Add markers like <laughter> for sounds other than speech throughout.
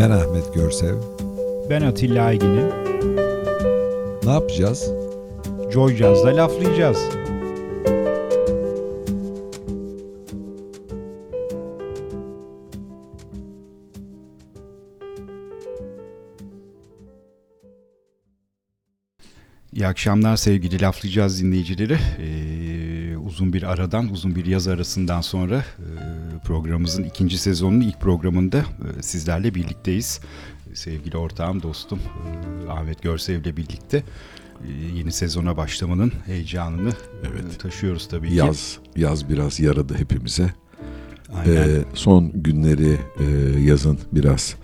Ben Ahmet Görsev. Ben Atilla Aygin'im. Ne yapacağız? Joy Jazz'da laflayacağız. İyi akşamlar sevgili laflayacağız dinleyicileri. Ee, uzun bir aradan, uzun bir yaz arasından sonra e, programımızın ikinci sezonunun ilk programında e, sizlerle birlikteyiz. Sevgili ortağım, dostum e, Ahmet Görsev'le birlikte e, yeni sezona başlamanın heyecanını Evet. taşıyoruz tabii ki. Yaz, yaz biraz yaradı hepimize. Aynen. Ee, son günleri e, yazın biraz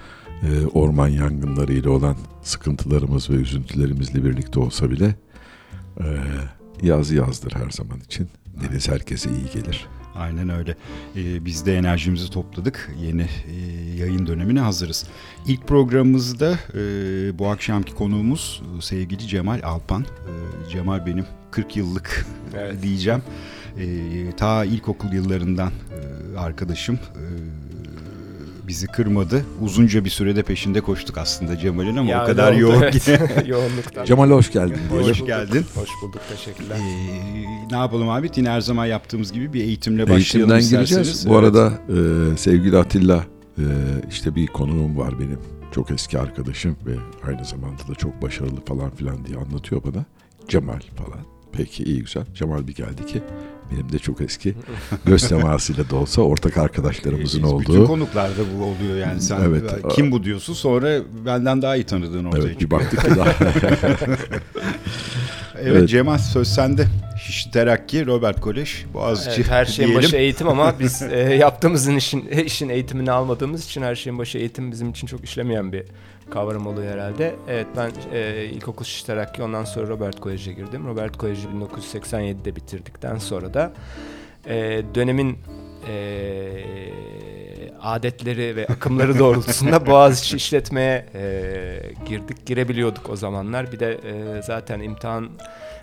e, orman yangınlarıyla olan sıkıntılarımız ve üzüntülerimizle birlikte olsa bile e, yaz yazdır her zaman için. Deniz herkese iyi gelir. Aynen öyle. Ee, biz de enerjimizi topladık. Yeni e, yayın dönemine hazırız. İlk programımızda e, bu akşamki konuğumuz e, sevgili Cemal Alpan. E, Cemal benim 40 yıllık Evet. diyeceğim. E, ta ilkokul yıllarından e, arkadaşım. E, bizi kırmadı. Uzunca bir sürede peşinde koştuk aslında Cemal'in ama Ya o kadar yoğun oldu, ki. evet. <laughs> Yoğunluktan. Cemal hoş geldin. Hoş bulduk. geldin. Hoş bulduk. Teşekkürler. Ee, ne yapalım abi? Yine her zaman yaptığımız gibi bir eğitimle başlayalım Eğitimden isterseniz. gireceğiz. Bu Evet. arada e, sevgili Atilla e, işte bir konuğum var benim. Çok eski arkadaşım ve aynı zamanda da çok başarılı falan filan diye anlatıyor bana. Cemal falan. Peki iyi güzel. Cemal bir geldi ki benim de çok eski göz temasıyla da olsa ortak arkadaşlarımızın Biz Bütün olduğu. konuklarda bu oluyor yani sen Evet. kim bu diyorsun sonra benden daha iyi tanıdığın ortaya Evet bir çıkıyor. baktık ki daha <laughs> Evet, Evet. Cemal söz sende. Şişli Terakki, Robert Kolej, Boğaziçi Evet, her şeyin diyelim. başı eğitim ama biz <laughs> e, yaptığımızın işin işin eğitimini almadığımız için her şeyin başı eğitim bizim için çok işlemeyen bir kavram oluyor herhalde. Evet ben e, ilkokul Şişli Terakki ondan sonra Robert Kolej'e girdim. Robert Kolej'i 1987'de bitirdikten sonra da e, dönemin e, adetleri ve akımları <laughs> doğrultusunda Boğaziçi işletmeye e, girdik. Girebiliyorduk o zamanlar. Bir de e, zaten imtihan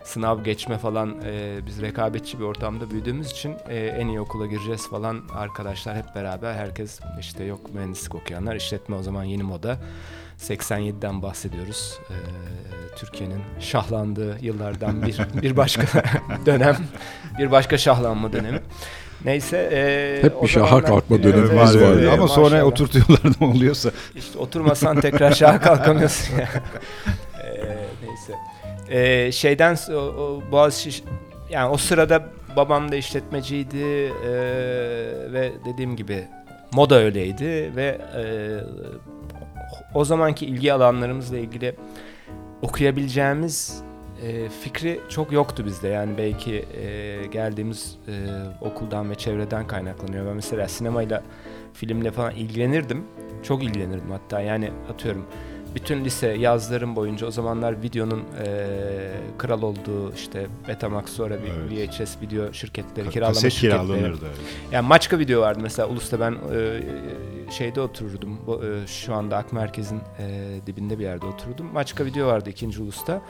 sınav geçme falan e, biz rekabetçi bir ortamda büyüdüğümüz için e, en iyi okula gireceğiz falan arkadaşlar hep beraber herkes işte yok mühendislik okuyanlar işletme o zaman yeni moda 87'den bahsediyoruz. E, Türkiye'nin şahlandığı yıllardan bir bir başka <laughs> dönem bir başka şahlanma dönemi. Neyse e, Hep bir şaha kalkma dönemi Evet, var, var, var evet. ya. Ama sonra Maşallah. oturtuyorlar ne oluyorsa. İşte oturmasan tekrar şaha kalkamıyorsun ya. <laughs> Ee, neyse. Ee, şeyden o, o Boğaziçi yani o sırada babam da işletmeciydi ee, ve dediğim gibi moda öyleydi ve ee, o zamanki ilgi alanlarımızla ilgili okuyabileceğimiz e, fikri çok yoktu bizde yani belki e, geldiğimiz e, okuldan ve çevreden kaynaklanıyor. Ben mesela sinemayla filmle falan ilgilenirdim. Çok ilgilenirdim hatta yani atıyorum bütün lise yazlarım boyunca o zamanlar videonun e, kral olduğu işte Betamax sonra bir Evet. VHS video şirketleri kiralama Kaset şirketleri. kiralanırdı. Yani Maçka video vardı mesela Ulus'ta ben e, şeyde otururdum. Bu, e, şu anda Ak Merkez'in e, dibinde bir yerde otururdum. Maçka video vardı ikinci Ulus'ta.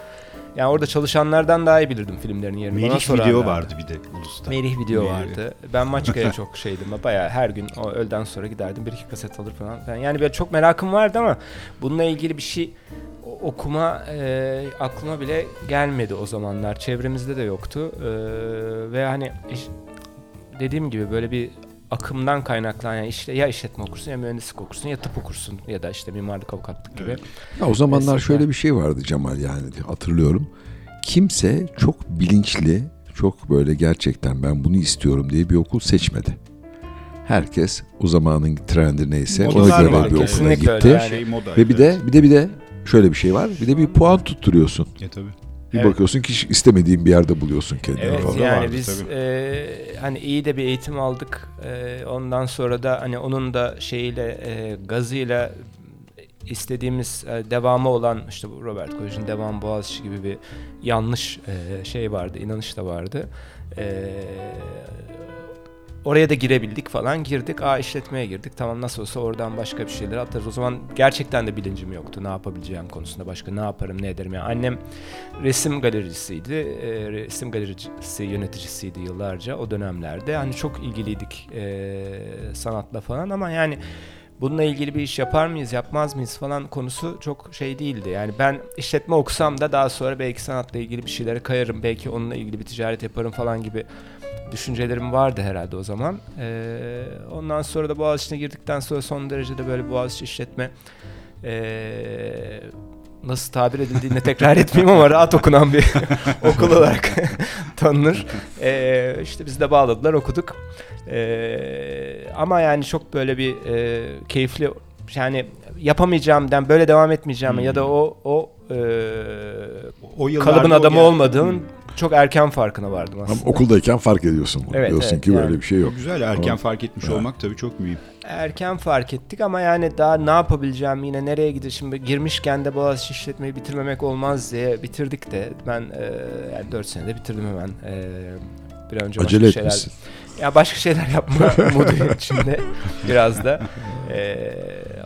Yani orada çalışanlardan daha iyi bilirdim filmlerin yerini. Bana Melih sorarlardı. video vardı bir de Ulus'ta. Melih video Melih. vardı. Ben Maçka'ya çok şeydim. Bayağı her gün o öğleden sonra giderdim. Bir iki kaset alır falan. Ben, yani böyle çok merakım vardı ama bununla ilgili bir şey okuma e, aklıma bile gelmedi o zamanlar. Çevremizde de yoktu. E, ve hani dediğim gibi böyle bir akımdan kaynaklanan yani işte ya işletme okursun ya mühendislik okursun ya tıp okursun ya da işte mimarlık avukatlık gibi. Evet. Ya o zamanlar Mesela. şöyle bir şey vardı Cemal yani hatırlıyorum. Kimse çok bilinçli, çok böyle gerçekten ben bunu istiyorum diye bir okul seçmedi. Herkes o zamanın trendi neyse ona Modalar göre vardı, bir okula kesinlikle gitti. yani. Şey modaydı. Ve bir de bir de bir de şöyle bir şey var. Bir de bir puan tutturuyorsun. E, tabii. Bir Evet. bakıyorsun ki istemediğin bir yerde buluyorsun kendini. Evet falan. yani vardı biz tabii. e, hani iyi de bir eğitim aldık. E, ondan sonra da hani onun da şeyiyle e, gazıyla istediğimiz e, devamı olan işte bu Robert Kolej'in devam Boğaziçi gibi bir yanlış e, şey vardı, inanış da vardı. E, Oraya da girebildik falan girdik. Aa işletmeye girdik. Tamam nasıl olsa oradan başka bir şeyler atarız. O zaman gerçekten de bilincim yoktu. Ne yapabileceğim konusunda başka ne yaparım ne ederim. Yani annem resim galericisiydi. Ee, resim galericisi yöneticisiydi yıllarca o dönemlerde. Hani çok ilgiliydik ee, sanatla falan ama yani bununla ilgili bir iş yapar mıyız, yapmaz mıyız falan konusu çok şey değildi. Yani ben işletme okusam da daha sonra belki sanatla ilgili bir şeylere kayarım, belki onunla ilgili bir ticaret yaparım falan gibi düşüncelerim vardı herhalde o zaman. Ee, ondan sonra da Boğaziçi'ne girdikten sonra son derece de böyle Boğaziçi işletme ee, nasıl tabir edildiğini tekrar etmeyeyim ama rahat okunan bir <laughs> okul olarak <laughs> tanınır. Ee, işte bizi de bağladılar okuduk. Ee, ama yani çok böyle bir e, keyifli yani yapamayacağımdan böyle devam etmeyeceğim Hmm. ya da o o e, kalıbın adamı olmadığımın Hmm. çok erken farkına vardım Ama aslında. okuldayken fark ediyorsun bunu. Evet, Diyorsun evet, ki yani. böyle bir şey yok. Güzel erken Ama- fark etmiş Ha. olmak tabii çok mühim. Erken fark ettik ama yani daha ne yapabileceğim yine nereye gider şimdi girmişken de Boğaziçi işletmeyi bitirmemek olmaz diye bitirdik de ben e, yani 4 senede bitirdim hemen. E, bir önce başka Acele şeyler etmişsin. ya başka şeyler yapma <laughs> umudu içinde biraz da. E,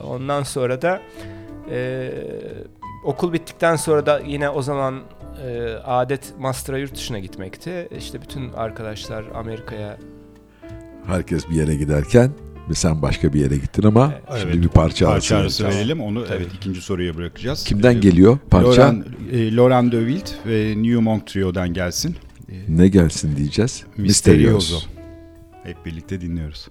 ondan sonra da e, okul bittikten sonra da yine o zaman e, adet master'a yurt dışına gitmekti. İşte bütün arkadaşlar Amerika'ya Herkes bir yere giderken ve sen başka bir yere gittin ama Evet. şimdi bir parça, Parça arası verelim. Onu Tabii. evet ikinci soruya bırakacağız. Kimden Ee, geliyor parça? Laurent, e, Laurent de Wild ve New Monk Trio'dan gelsin. Ne gelsin diyeceğiz? Misterioso. Hep birlikte dinliyoruz.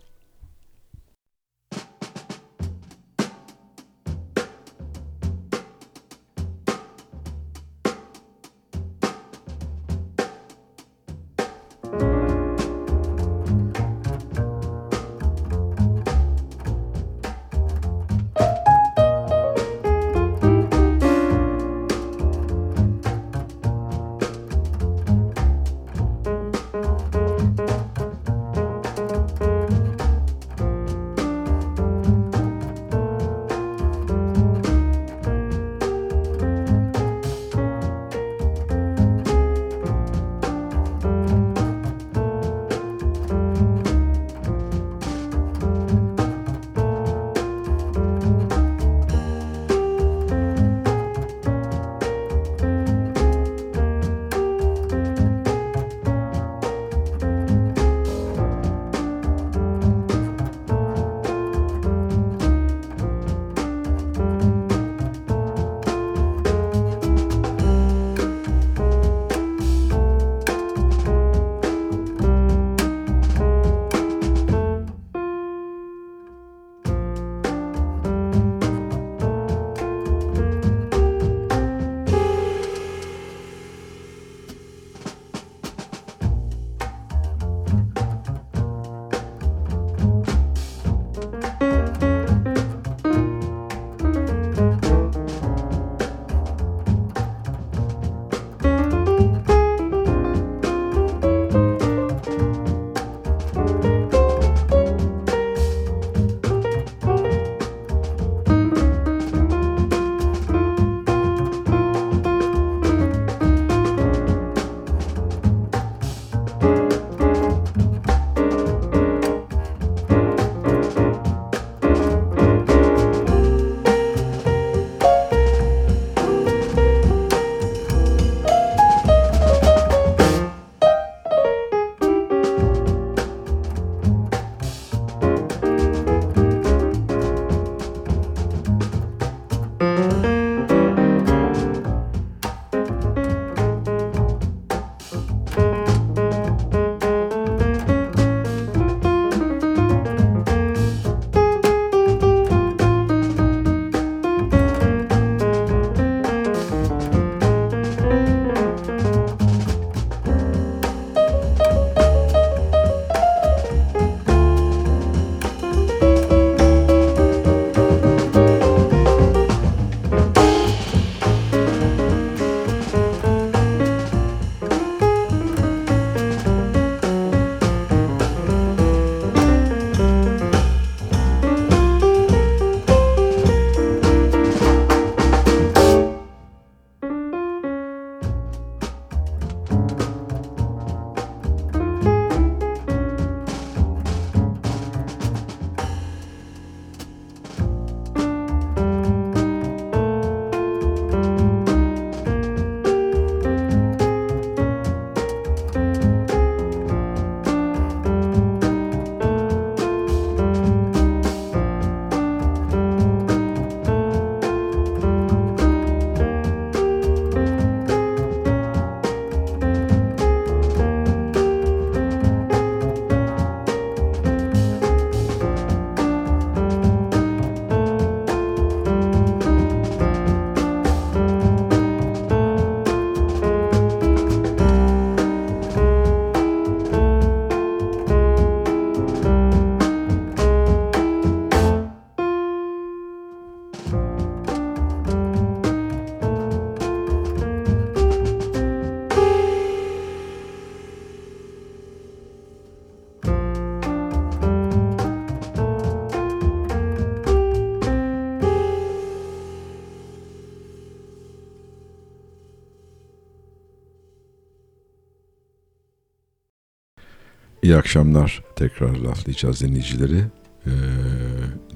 İyi akşamlar. Tekrar laflayacağız dinleyicileri. Ee,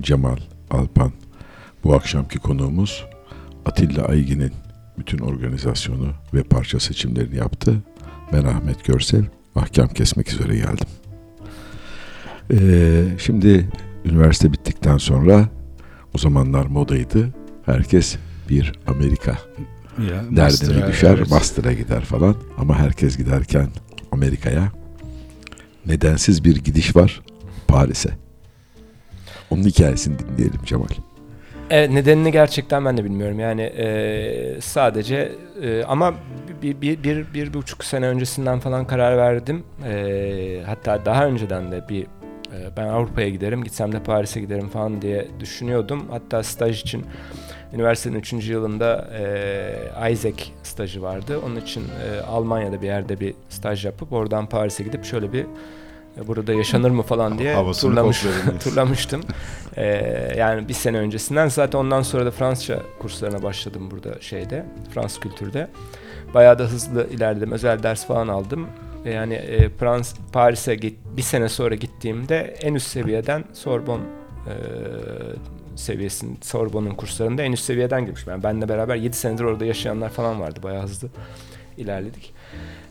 Cemal Alpan bu akşamki konuğumuz Atilla Aygin'in bütün organizasyonu ve parça seçimlerini yaptı. Ben Ahmet Görsel. Ahkam kesmek üzere geldim. Ee, şimdi üniversite bittikten sonra o zamanlar modaydı. Herkes bir Amerika Ya, derdine master'a, düşer, evet. master'a gider falan. Ama herkes giderken Amerika'ya nedensiz bir gidiş var Paris'e. Onun hikayesini dinleyelim Cemal. Evet, nedenini gerçekten ben de bilmiyorum. Yani e, sadece e, ama bir, bir, bir, bir buçuk sene öncesinden falan karar verdim. E, hatta daha önceden de bir ben Avrupa'ya giderim, gitsem de Paris'e giderim falan diye düşünüyordum. Hatta staj için üniversitenin 3. yılında e, Isaac stajı vardı. Onun için e, Almanya'da bir yerde bir staj yapıp oradan Paris'e gidip şöyle bir e, burada yaşanır mı falan diye Havasını turlamış, <laughs> turlamıştım. Ee, yani bir sene öncesinden zaten ondan sonra da Fransızca kurslarına başladım burada şeyde Fransız kültürde. Bayağı da hızlı ilerledim. Özel ders falan aldım. Yani e, Frans Paris'e git, bir sene sonra gittiğimde en üst seviyeden Sorbonne e, seviyesinin Sorbonne'un kurslarında en üst seviyeden girmiş. Yani benle beraber 7 senedir orada yaşayanlar falan vardı. Bayağı hızlı ilerledik.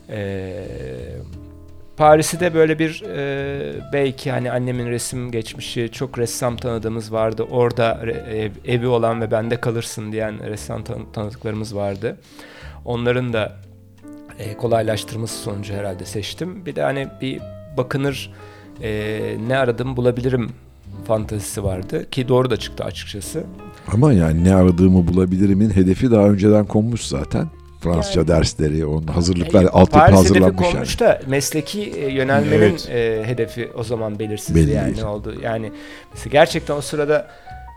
Eee Paris'i de böyle bir e, belki hani annemin resim geçmişi çok ressam tanıdığımız vardı. Orada ev- evi olan ve bende kalırsın diyen ressam tan- tanıdıklarımız vardı. Onların da e, kolaylaştırması sonucu herhalde seçtim. Bir de hani bir bakınır e, ne aradım bulabilirim fantezisi vardı ki doğru da çıktı açıkçası. Ama yani ne aradığımı bulabilirimin hedefi daha önceden konmuş zaten. Fransızca Yani- dersleri, onun hazırlıklar, E, altyapı Paris hedefi hazırlanmış yani. da mesleki e, yönelmenin Evet. e, hedefi o zaman belirsiz Belli yani değil. oldu. Yani mesela gerçekten o sırada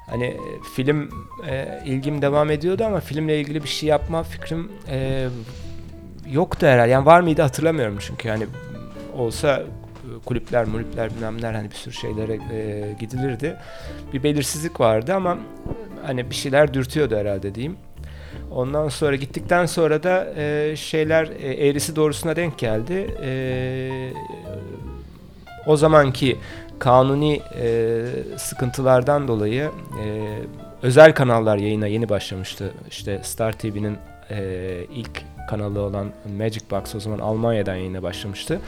hani e, film e, ilgim devam ediyordu ama filmle ilgili bir şey yapma fikrim e, yoktu herhalde. Yani var mıydı hatırlamıyorum çünkü yani olsa e, kulüpler, mulüpler bilmem neler hani bir sürü şeylere e, gidilirdi. Bir belirsizlik vardı ama hani bir şeyler dürtüyordu herhalde diyeyim. Ondan sonra gittikten sonra da e, şeyler e, eğrisi doğrusuna denk geldi. E, o zamanki kanuni e, sıkıntılardan dolayı e, özel kanallar yayına yeni başlamıştı. İşte Star TV'nin e, ilk kanalı olan Magic Box o zaman Almanya'dan yayına başlamıştı.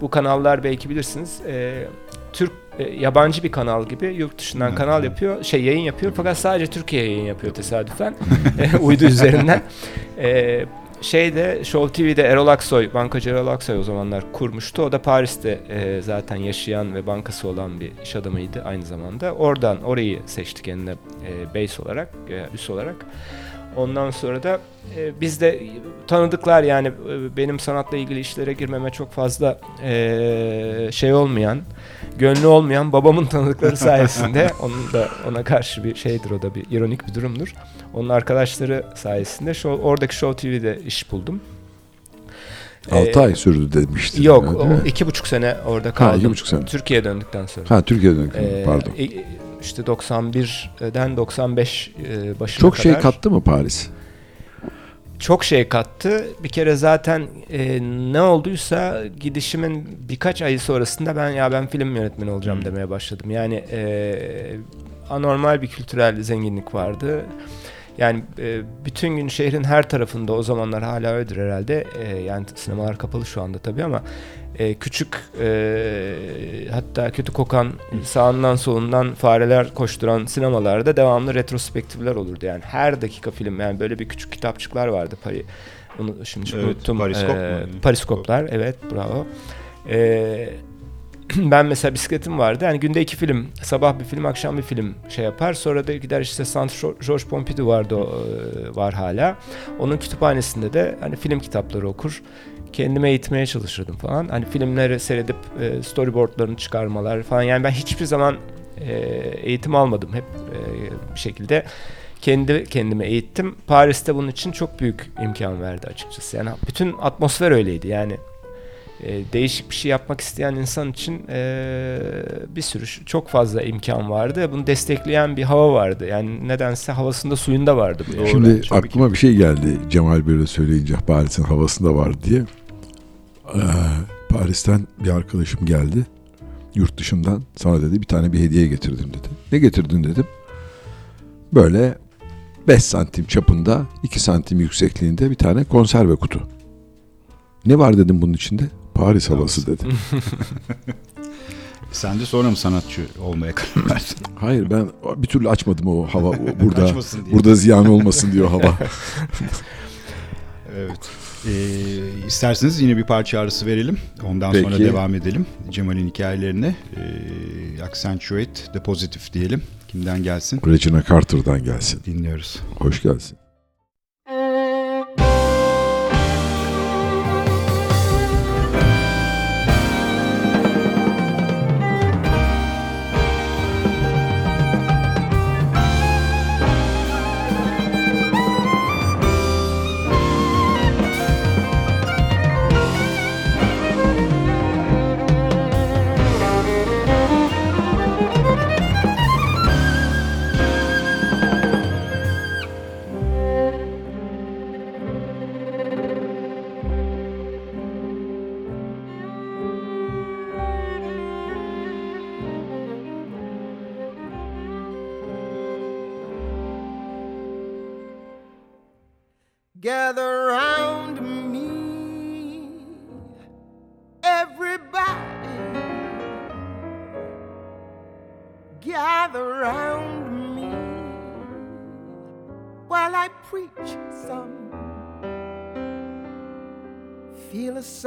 Bu kanallar belki bilirsiniz e, Türk e, yabancı bir kanal gibi yurt dışından Evet, kanal yapıyor, şey yayın yapıyor fakat sadece Türkiye yayın yapıyor tesadüfen <laughs> e, uydu üzerinden. E, şeyde Show TV'de Erol Aksoy, bankacı Erol Aksoy o zamanlar kurmuştu. O da Paris'te e, zaten yaşayan ve bankası olan bir iş adamıydı aynı zamanda. Oradan orayı seçti kendine e, base olarak, e, üs olarak. Ondan sonra da e, biz de tanıdıklar yani e, benim sanatla ilgili işlere girmeme çok fazla e, şey olmayan, gönlü olmayan babamın tanıdıkları sayesinde <laughs> onun da ona karşı bir şeydir o da bir ironik bir durumdur. Onun arkadaşları sayesinde show, oradaki Show TV'de iş buldum. 6 Ee, ay sürdü demiştin. Yok, değil o, iki buçuk sene orada Ha, kaldım. iki buçuk sene. Türkiye'ye döndükten sonra. Ha Türkiye'den döndün, Ee, pardon. i- işte 91'den 95 e, başına Çok şey kadar kattı mı Paris? çok şey kattı. Bir kere zaten e, ne olduysa gidişimin birkaç ayı sonrasında ben ya ben film yönetmeni olacağım Hmm. demeye başladım. Yani e, anormal bir kültürel zenginlik vardı. Yani e, bütün gün şehrin her tarafında o zamanlar hala öyledir herhalde. E, yani sinemalar kapalı şu anda tabii ama e, küçük e, hatta kötü kokan sağından solundan fareler koşturan sinemalarda devamlı retrospektifler olurdu. Yani her dakika film yani böyle bir küçük kitapçıklar vardı. Pari, onu şimdi Evet, unuttum. Periskop E, mu? Periskoplar evet bravo. E, <clears throat> ben mesela bisikletim vardı. Yani günde iki film, sabah bir film, akşam bir film şey yapar. Sonra da gider işte Centre Georges Pompidou vardı, o, e, var hala. Onun kütüphanesinde de hani film kitapları okur. Kendime eğitmeye çalışırdım falan. Hani filmleri seyredip e, storyboardlarını çıkarmalar falan. Yani ben hiçbir zaman e, eğitim almadım. Hep e, bir şekilde kendi kendime eğittim. Paris'te bunun için çok büyük imkan verdi açıkçası. Yani bütün atmosfer öyleydi. Yani e, değişik bir şey yapmak isteyen insan için e, bir sürü çok fazla imkan vardı. Bunu destekleyen bir hava vardı. Yani nedense havasında suyunda vardı bu. Doğru. Şimdi Tabii ki. aklıma bir şey geldi Cemal böyle söyleyince Paris'in havasında var diye. Ee, Paris'ten bir arkadaşım geldi. Yurt dışından. Sana dedi bir tane bir hediye getirdim dedi. Ne getirdin dedim. Böyle 5 santim çapında 2 santim yüksekliğinde bir tane konserve kutu. Ne var dedim bunun içinde? Paris havası dedi. <laughs> Sen de sonra mı sanatçı olmaya karar verdin? Hayır ben bir türlü açmadım o hava <laughs> burada. Burada ziyan olmasın diyor hava. <laughs> Evet. Ee, isterseniz yine bir parça arası verelim. Ondan Peki. sonra devam edelim. Cemal'in hikayelerine. Ee, Accentuate the Positive diyelim. Kimden gelsin? Regina Carter'dan gelsin. Dinliyoruz. Hoş gelsin.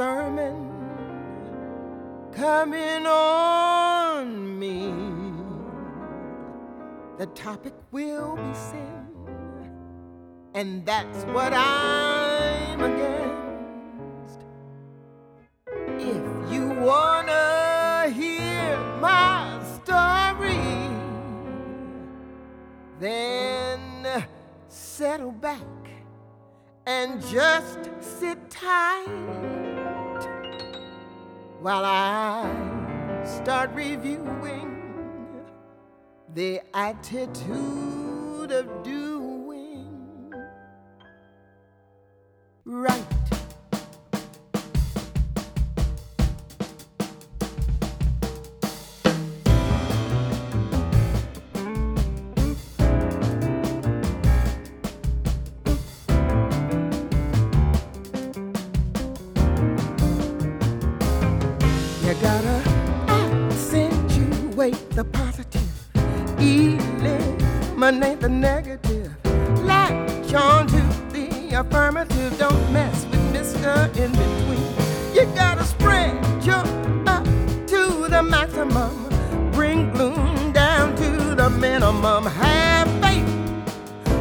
Sermon coming on me. The topic will be sin and that's what I'm against. If you wanna hear my story, then settle back and just sit tight while I start reviewing the attitude of doing right. Accentuate the positive, eliminate the negative, latch on to the affirmative. Don't mess with Mr. In Between. You gotta spread your up to the maximum, bring gloom down to the minimum. Have faith,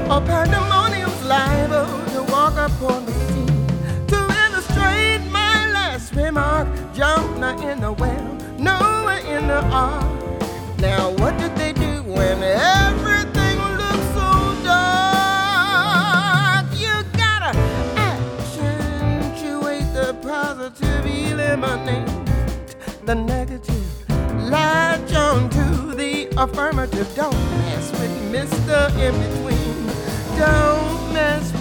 or pandemonium's liable to walk upon the scene. To illustrate my last remark, Jonah in the well, Noah in the ark. Now, what did they do when everything looked so dark? You gotta accentuate the positive, eliminate the negative. Latch on to the affirmative. Don't mess with Mr. In Between. Don't mess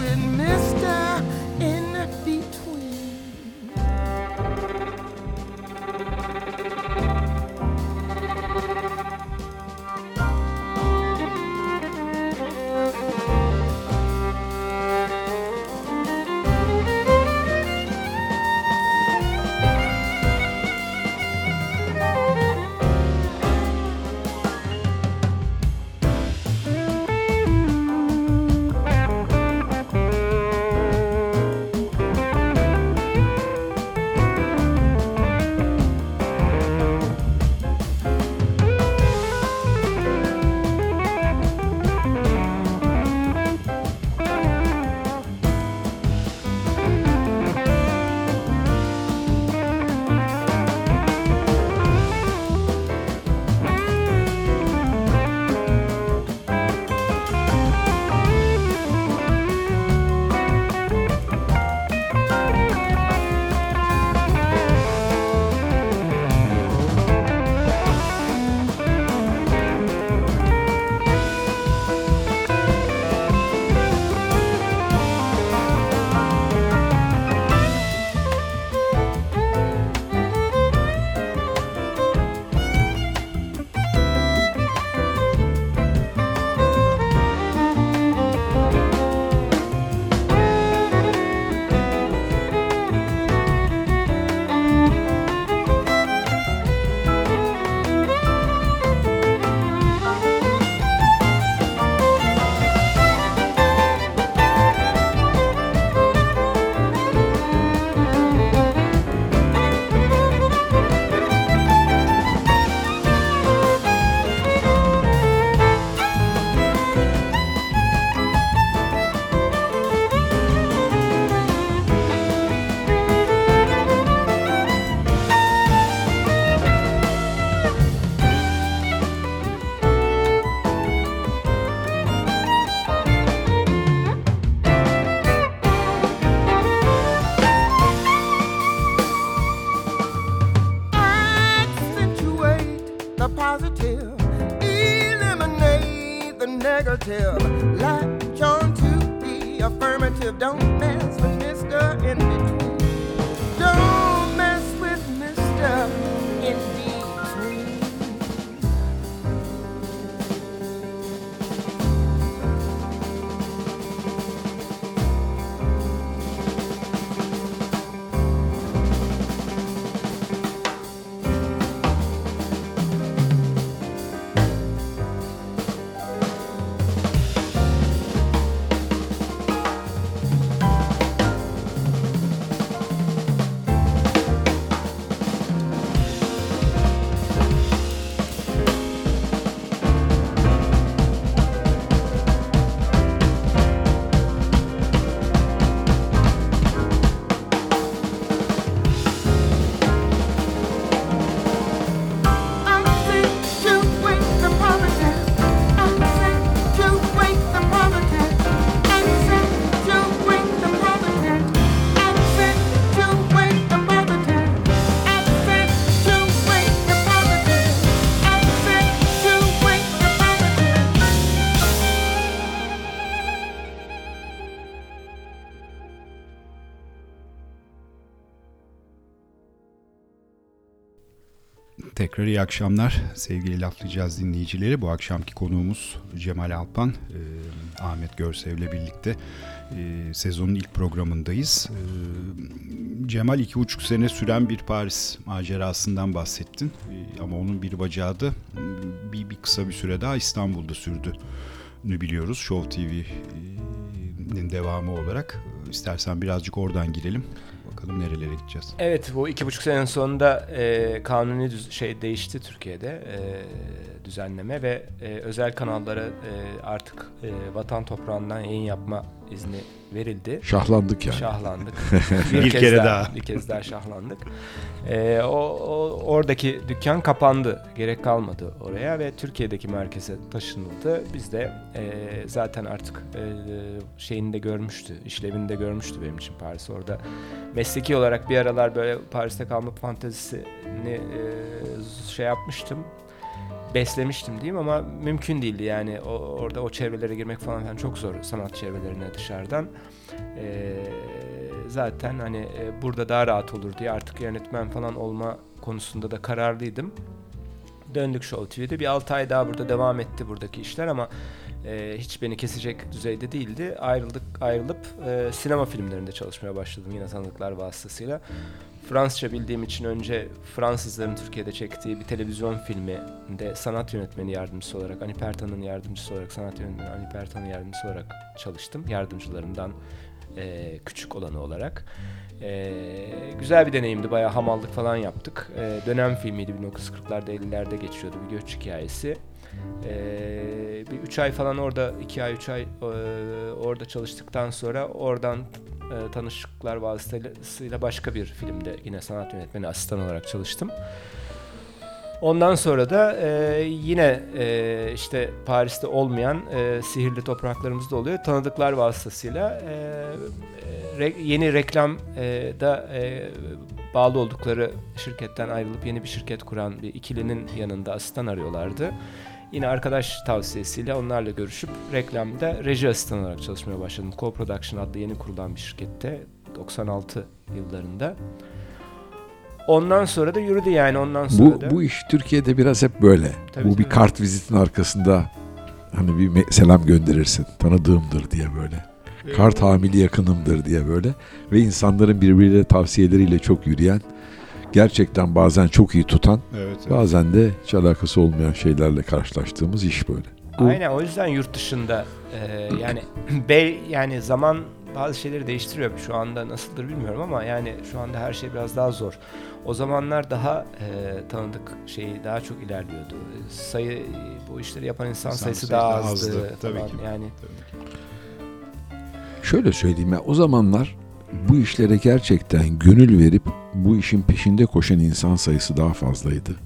Yeah. İyi akşamlar sevgili laflayacağız dinleyicileri. Bu akşamki konuğumuz Cemal Alpan, e, Ahmet Görsev'le birlikte e, sezonun ilk programındayız. E, Cemal iki buçuk sene süren bir Paris macerasından bahsettin. E, ama onun bir bacağı da bir, bir kısa bir süre daha İstanbul'da sürdü. Ne biliyoruz Show TV'nin devamı olarak. İstersen birazcık oradan girelim. Bakalım nerelere gideceğiz. Evet bu iki buçuk senenin sonunda e, kanuni düz, şey değişti Türkiye'de e, düzenleme ve e, özel kanallara e, artık e, vatan toprağından yayın yapma izni verildi. Şahlandık yani. Şahlandık. <laughs> Bir kez kere daha. Bir kez daha şahlandık. E, o, o oradaki dükkan kapandı. Gerek kalmadı oraya ve Türkiye'deki merkeze taşınıldı. Biz de e, zaten artık e, şeyini de görmüştü, işlevini de görmüştü benim için Paris orada mesleki olarak bir aralar böyle Paris'te kalma fantezisini e, şey yapmıştım. Beslemiştim diyeyim ama mümkün değildi yani o, orada o çevrelere girmek falan filan çok zor sanat çevrelerine dışarıdan. E, zaten hani e, burada daha rahat olur diye artık yönetmen falan olma konusunda da kararlıydım. Döndük Show TV'de bir 6 ay daha burada devam etti buradaki işler ama e, hiç beni kesecek düzeyde değildi. Ayrıldık ayrılıp e, sinema filmlerinde çalışmaya başladım yine tanıdıklar vasıtasıyla. Fransızca bildiğim için önce Fransızların Türkiye'de çektiği bir televizyon filminde sanat yönetmeni yardımcısı olarak, Ani Pertan'ın yardımcısı olarak, sanat yönetmeni Ani Pertan'ın yardımcısı olarak çalıştım. Yardımcılarından e, küçük olanı olarak. E, güzel bir deneyimdi. Bayağı hamallık falan yaptık. E, dönem filmiydi. 1940'larda 50'lerde geçiyordu bir göç hikayesi. Ee, bir 3 ay falan orada 2 ay 3 ay e, orada çalıştıktan sonra oradan e, tanışıklar vasıtasıyla başka bir filmde yine sanat yönetmeni asistan olarak çalıştım. Ondan sonra da e, yine e, işte Paris'te olmayan e, sihirli topraklarımızda oluyor. Tanıdıklar vasıtasıyla e, re, yeni reklamda e, bağlı oldukları şirketten ayrılıp yeni bir şirket kuran bir ikilinin yanında asistan arıyorlardı. Yine arkadaş tavsiyesiyle onlarla görüşüp reklamda reji asistanı olarak çalışmaya başladım. Co-Production adlı yeni kurulan bir şirkette 96 yıllarında. Ondan sonra da yürüdü yani ondan sonra Bu, da. bu iş Türkiye'de biraz hep böyle. Tabii, bu bir tabii. kart vizitin arkasında hani bir selam gönderirsin. Tanıdığımdır diye böyle. Kart hamili yakınımdır diye böyle. Ve insanların birbiriyle tavsiyeleriyle çok yürüyen, gerçekten bazen çok iyi tutan, Evet, evet. bazen de hiç alakası olmayan şeylerle karşılaştığımız iş böyle. Aynen o yüzden yurt dışında e, yani <clears throat> be, yani zaman bazı şeyleri değiştiriyor. Şu anda nasıldır bilmiyorum ama yani şu anda her şey biraz daha zor. O zamanlar daha e, tanıdık şeyi daha çok ilerliyordu. Sayı bu işleri yapan insan, İnsan sayısı sayısı daha azdı. azdı, tabii ki. Yani Şöyle söyleyeyim ya o zamanlar bu işlere gerçekten gönül verip bu işin peşinde koşan insan sayısı daha fazlaydı.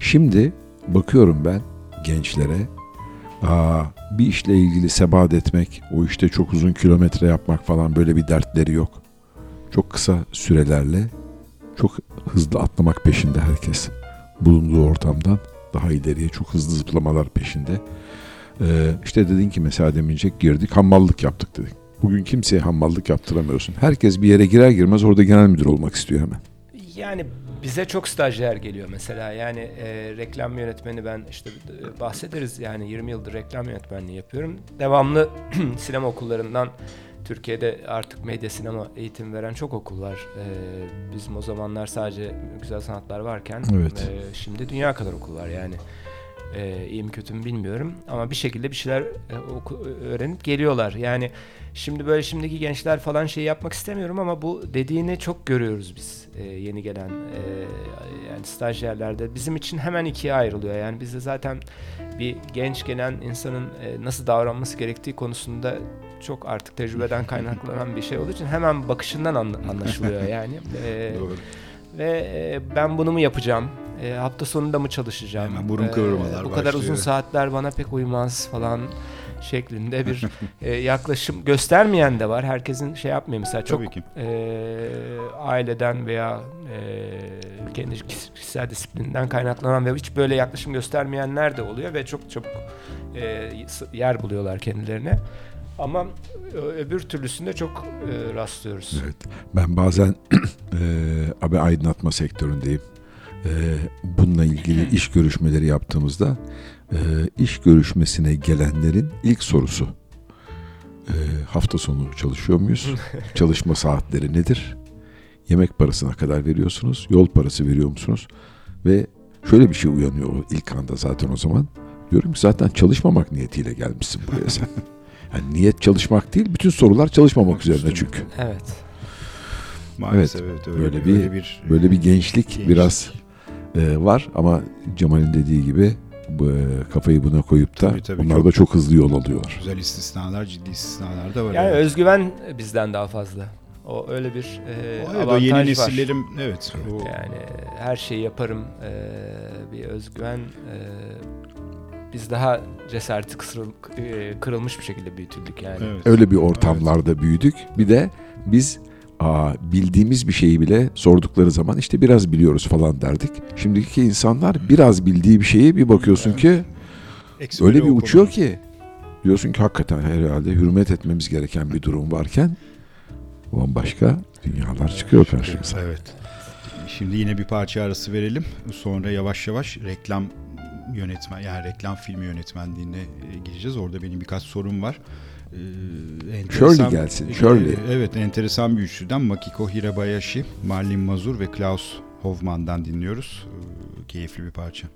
Şimdi bakıyorum ben gençlere aa, bir işle ilgili sebat etmek, o işte çok uzun kilometre yapmak falan böyle bir dertleri yok. Çok kısa sürelerle çok hızlı atlamak peşinde herkes bulunduğu ortamdan daha ileriye çok hızlı zıplamalar peşinde. Ee, işte dedin ki mesela demince girdik hammallık yaptık dedik. Bugün kimseye hammallık yaptıramıyorsun. Herkes bir yere girer girmez orada genel müdür olmak istiyor hemen. Yani bize çok stajyer geliyor mesela. Yani e, reklam yönetmeni ben işte e, bahsederiz. Yani 20 yıldır reklam yönetmenliği yapıyorum. Devamlı <clears throat> sinema okullarından Türkiye'de artık medya sinema eğitim veren çok okul var. E, bizim o zamanlar sadece güzel sanatlar varken Evet. e, şimdi dünya kadar okul var yani. E, iyi mi kötü mü bilmiyorum ama bir şekilde bir şeyler e, oku- öğrenip geliyorlar. Yani Şimdi böyle şimdiki gençler falan şey yapmak istemiyorum ama bu dediğini çok görüyoruz biz e, yeni gelen e, yani stajyerlerde. Bizim için hemen ikiye ayrılıyor. Yani bizde zaten bir genç gelen insanın e, nasıl davranması gerektiği konusunda çok artık tecrübeden <laughs> kaynaklanan bir şey olduğu için hemen bakışından anla- anlaşılıyor <laughs> yani. E, Doğru. ve e, ben bunu mu yapacağım? E, hafta sonunda mı çalışacağım? Hemen burun E, kıvırmalar Bu kadar uzun başlıyor. saatler bana pek uymaz falan şeklinde bir e, yaklaşım göstermeyen de var. Herkesin şey yapmıyor mesela çok Tabii ki. e, aileden veya e, kendi kişisel disiplinden kaynaklanan ve hiç böyle yaklaşım göstermeyenler de oluyor ve çok çabuk e, yer buluyorlar kendilerine. Ama ö- öbür türlüsünde çok e, rastlıyoruz. Evet. Ben bazen eee <clears throat> abi aydınlatma sektöründeyim. Eee, bununla ilgili <clears throat> iş görüşmeleri yaptığımızda eee, iş görüşmesine gelenlerin ilk sorusu eee, hafta sonu çalışıyor muyuz? <laughs> Çalışma saatleri nedir? Yemek parasına kadar veriyorsunuz? Yol parası veriyor musunuz? Ve şöyle bir şey uyanıyor ilk anda zaten o zaman. Diyorum ki zaten çalışmamak niyetiyle gelmişsin buraya sen. <laughs> Yani niyet çalışmak değil, bütün sorular çalışmamak üzerine çünkü. Evet. Maalesef evet, öyle, böyle öyle bir- bir Böyle bir gençlik, gençlik. biraz e, var ama Cemal'in dediği gibi e, kafayı buna koyup da Tabii, tabii, onlar çok- da çok hızlı yol alıyorlar. güzel istisnalar, ciddi istisnalar da var. Yani evet. özgüven bizden daha fazla. O öyle bir e, O, evet, avantaj yeni var. nesillerin evet, o Yani her şeyi yaparım e, bir özgüven e, biz daha cesareti kısırıl, e, kırılmış bir şekilde büyütüldük yani. evet. Öyle bir ortamlarda büyüdük. Bir de biz aa, bildiğimiz bir şeyi bile sordukları zaman işte biraz biliyoruz falan derdik. Şimdiki insanlar biraz bildiği bir şeyi bir bakıyorsun ki öyle bir uçuyor ki diyorsun ki hakikaten herhalde hürmet etmemiz gereken bir durum varken bambaşka dünyalar çıkıyor karşımıza. Evet. Şimdi yine bir parça arası verelim. Sonra yavaş yavaş reklam yönetmen yani reklam filmi yönetmenliğine e, gireceğiz. Orada benim birkaç sorum var. Enteresan- Shirley gelsin, Shirley. Evet, enteresan bir üçlüden Makiko Hirabayashi, Marlin Mazur ve Klaus Hovman'dan dinliyoruz. Keyifli bir parça.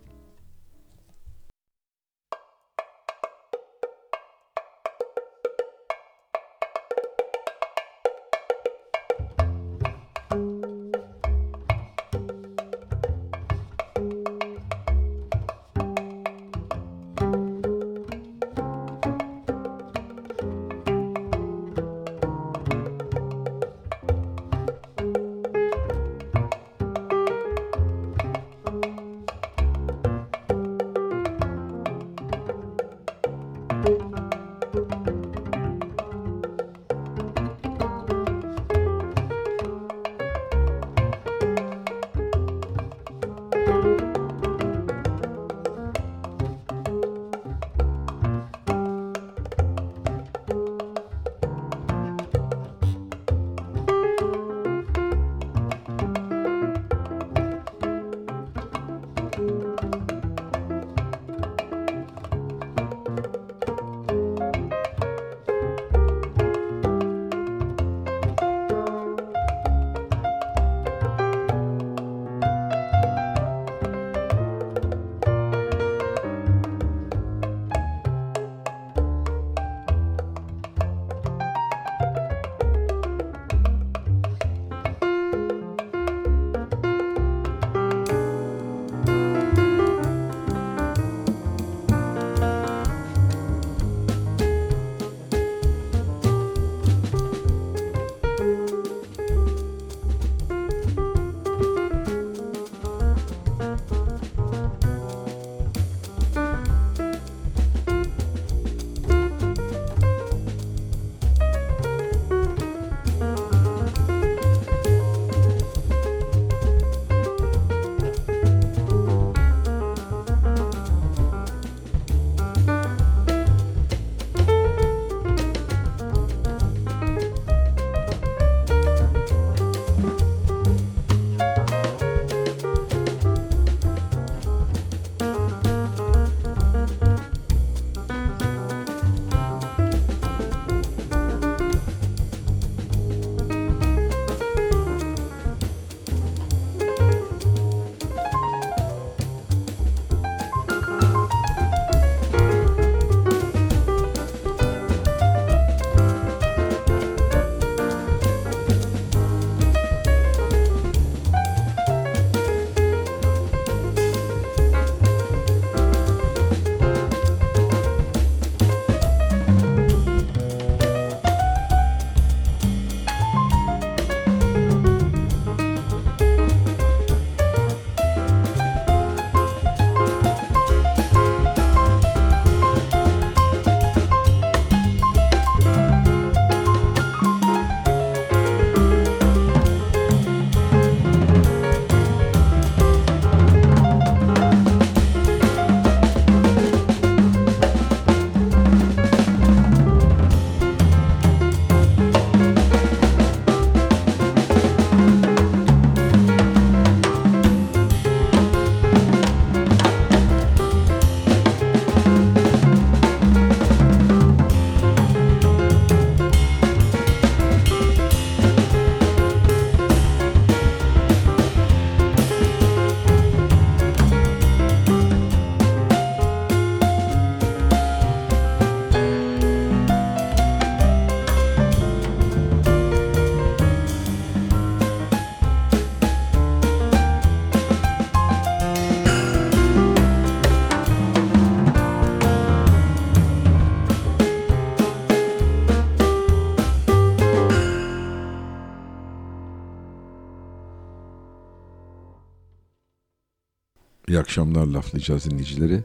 İyi akşamlar laflayacağız dinleyicileri.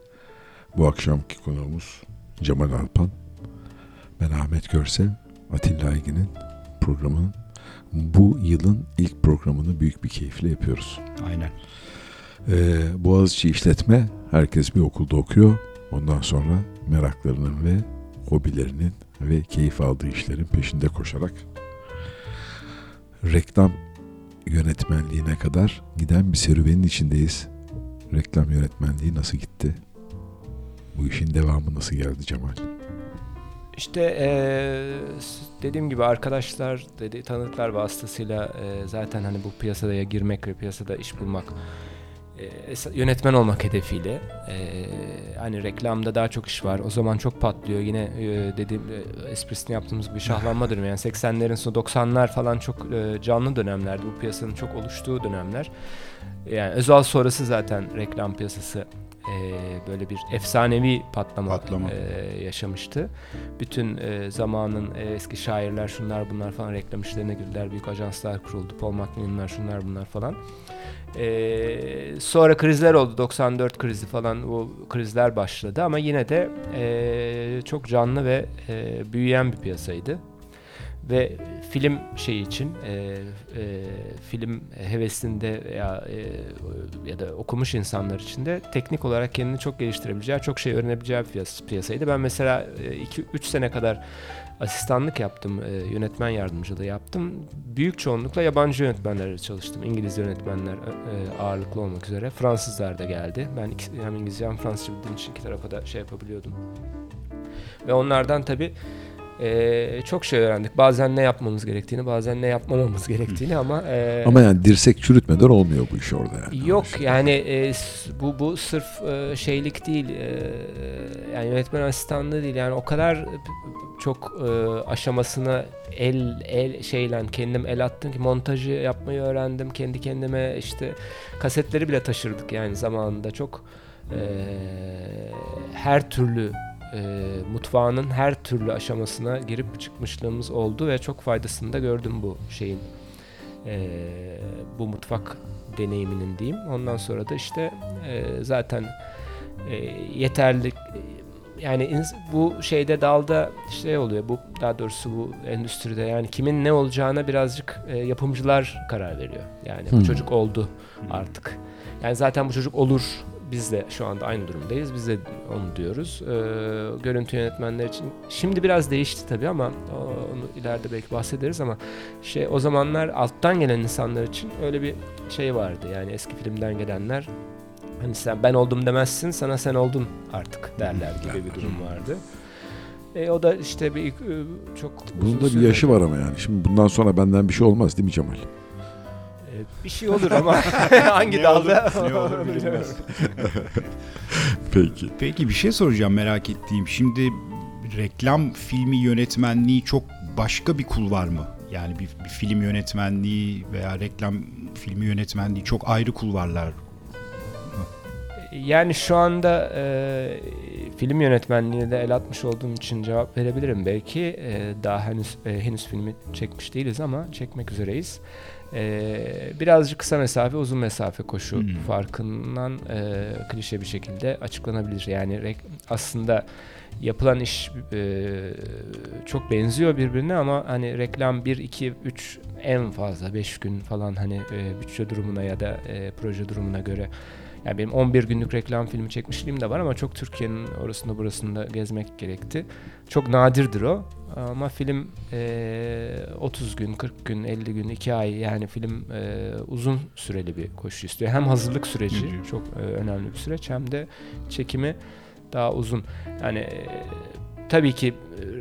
Bu akşamki konuğumuz Cemal Alpan. Ben Ahmet Görsev, Atilla Aygin'in programının bu yılın ilk programını büyük bir keyifle yapıyoruz. Aynen. Ee, Boğaziçi işletme herkes bir okulda okuyor. Ondan sonra meraklarının ve hobilerinin ve keyif aldığı işlerin peşinde koşarak reklam yönetmenliğine kadar giden bir serüvenin içindeyiz. Reklam yönetmenliği nasıl gitti? Bu işin devamı nasıl geldi Cemal? İşte eee, dediğim gibi arkadaşlar, dedi, tanıdıklar vasıtasıyla eee, zaten hani bu piyasaya girmek ve piyasada iş bulmak esa- yönetmen olmak hedefiyle eee, hani reklamda daha çok iş var. O zaman çok patlıyor. Yine eee, dediğim esprisini yaptığımız bir şahlanma dönemi. Yani 80'lerin sonu 90'lar falan çok eee, canlı dönemlerdi. Bu piyasanın çok oluştuğu dönemler. Yani Özal sonrası zaten reklam piyasası eee, böyle bir efsanevi patlama, Patlama. eee, yaşamıştı. Bütün eee, zamanın eee, eski şairler şunlar bunlar falan reklam işlerine girdiler. Büyük ajanslar kuruldu. Paul McMillan'lar şunlar bunlar falan. Eee, sonra krizler oldu. 94 krizi falan o krizler başladı ama yine de eee, çok canlı ve eee, büyüyen bir piyasaydı. Ve film şeyi için e, e, film hevesinde veya e, ya da okumuş insanlar için de teknik olarak kendini çok geliştirebileceği, çok şey öğrenebileceği piyas- piyasaydı. Ben mesela 2-3 sene kadar asistanlık yaptım, e, yönetmen yardımcılığı yaptım. Büyük çoğunlukla yabancı yönetmenlerle çalıştım. İngiliz yönetmenler e, ağırlıklı olmak üzere. Fransızlar da geldi. Ben iki, hem İngilizce hem Fransızca bildiğim için iki tarafa da şey yapabiliyordum. Ve onlardan tabii ee, çok şey öğrendik. Bazen ne yapmamız gerektiğini, bazen ne yapmamamız gerektiğini ama e, Ama yani dirsek çürütmeden olmuyor bu iş orada yani. yok yani e, bu bu sırf e, şeylik değil. e, yani yönetmen asistanlığı değil. Yani o kadar çok e, aşamasına el el şeyle kendim el attım ki montajı yapmayı öğrendim. Kendi kendime işte kasetleri bile taşırdık yani zamanında çok e, her türlü e, mutfağının her türlü aşamasına girip çıkmışlığımız oldu ve çok faydasını da gördüm bu şeyin e, bu mutfak deneyiminin diyeyim. Ondan sonra da işte e, zaten e, yeterli yani bu şeyde dalda şey oluyor bu daha doğrusu bu endüstride yani kimin ne olacağına birazcık e, yapımcılar karar veriyor. Yani bu Hmm. çocuk oldu artık. Yani zaten bu çocuk olur. Biz de şu anda aynı durumdayız. Biz de onu diyoruz. Ee, görüntü yönetmenler için. Şimdi biraz değişti tabii ama onu ileride belki bahsederiz ama şey o zamanlar alttan gelen insanlar için öyle bir şey vardı. Yani eski filmden gelenler hani sen ben oldum demezsin sana sen oldun artık derler gibi bir durum vardı. E, o da işte bir e, çok Bunun da bir yaşı var ama yani. Şimdi bundan sonra benden bir şey olmaz değil mi Cemal? Bir şey olur ama <laughs> hangi Ne dalda olur, ne olur bilinmez. bilmiyorum. <laughs> Peki. Peki bir şey soracağım merak ettiğim. Şimdi reklam filmi yönetmenliği çok başka bir kulvar mı? Yani bir, bir film yönetmenliği veya reklam filmi yönetmenliği çok ayrı kulvarlar. Yani şu anda e, film yönetmenliğine de el atmış olduğum için cevap verebilirim belki. E, daha henüz e, henüz filmi çekmiş değiliz ama çekmek üzereyiz. E, birazcık kısa mesafe, uzun mesafe koşu Hmm. farkından e, klişe bir şekilde açıklanabilir. Yani aslında yapılan iş e, çok benziyor birbirine ama hani reklam 1 2 3 en fazla 5 gün falan hani e, bütçe durumuna ya da e, proje durumuna göre yani benim 11 günlük reklam filmi çekmişliğim de var ama çok Türkiye'nin orasında burasında gezmek gerekti. Çok nadirdir o. Ama film e, 30 gün, 40 gün, 50 gün, 2 ay yani film e, uzun süreli bir koşu istiyor. Hem hazırlık süreci çok e, önemli bir süreç hem de çekimi daha uzun. Yani e, tabii ki e,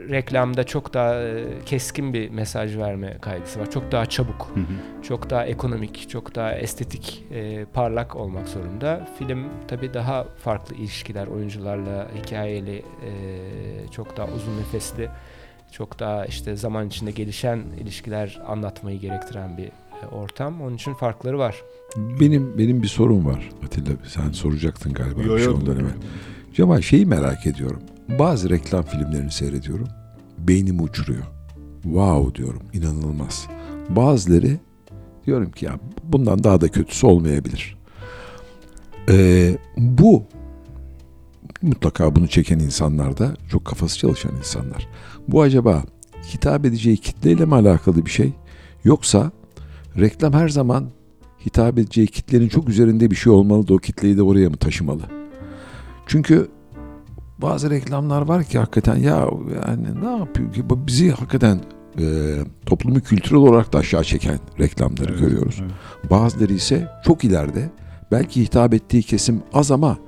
reklamda çok daha e, keskin bir mesaj verme kaygısı var. Çok daha çabuk Hı hı. çok daha ekonomik, çok daha estetik, e, parlak olmak zorunda. Film tabii daha farklı ilişkiler oyuncularla, hikayeli, e, çok daha uzun nefesli, çok daha işte zaman içinde gelişen ilişkiler anlatmayı gerektiren bir e, ortam. Onun için farkları var. Benim benim bir sorum var Atilla. Sen soracaktın galiba. Yo, bir şey yo. ondan hemen. Cemal şeyi merak ediyorum. Bazı reklam filmlerini seyrediyorum. Beynimi uçuruyor. Wow diyorum. inanılmaz. Bazıları diyorum ki ya bundan daha da kötüsü olmayabilir. Ee, bu mutlaka bunu çeken insanlar da çok kafası çalışan insanlar. Bu acaba hitap edeceği kitleyle mi alakalı bir şey? Yoksa reklam her zaman hitap edeceği kitlenin çok üzerinde bir şey olmalı da o kitleyi de oraya mı taşımalı? Çünkü bazı reklamlar var ki hakikaten ya yani ne yapıyor ki bizi hakikaten e, toplumu kültürel olarak da aşağı çeken reklamları Evet, görüyoruz. evet. Bazıları ise çok ileride belki hitap ettiği kesim az ama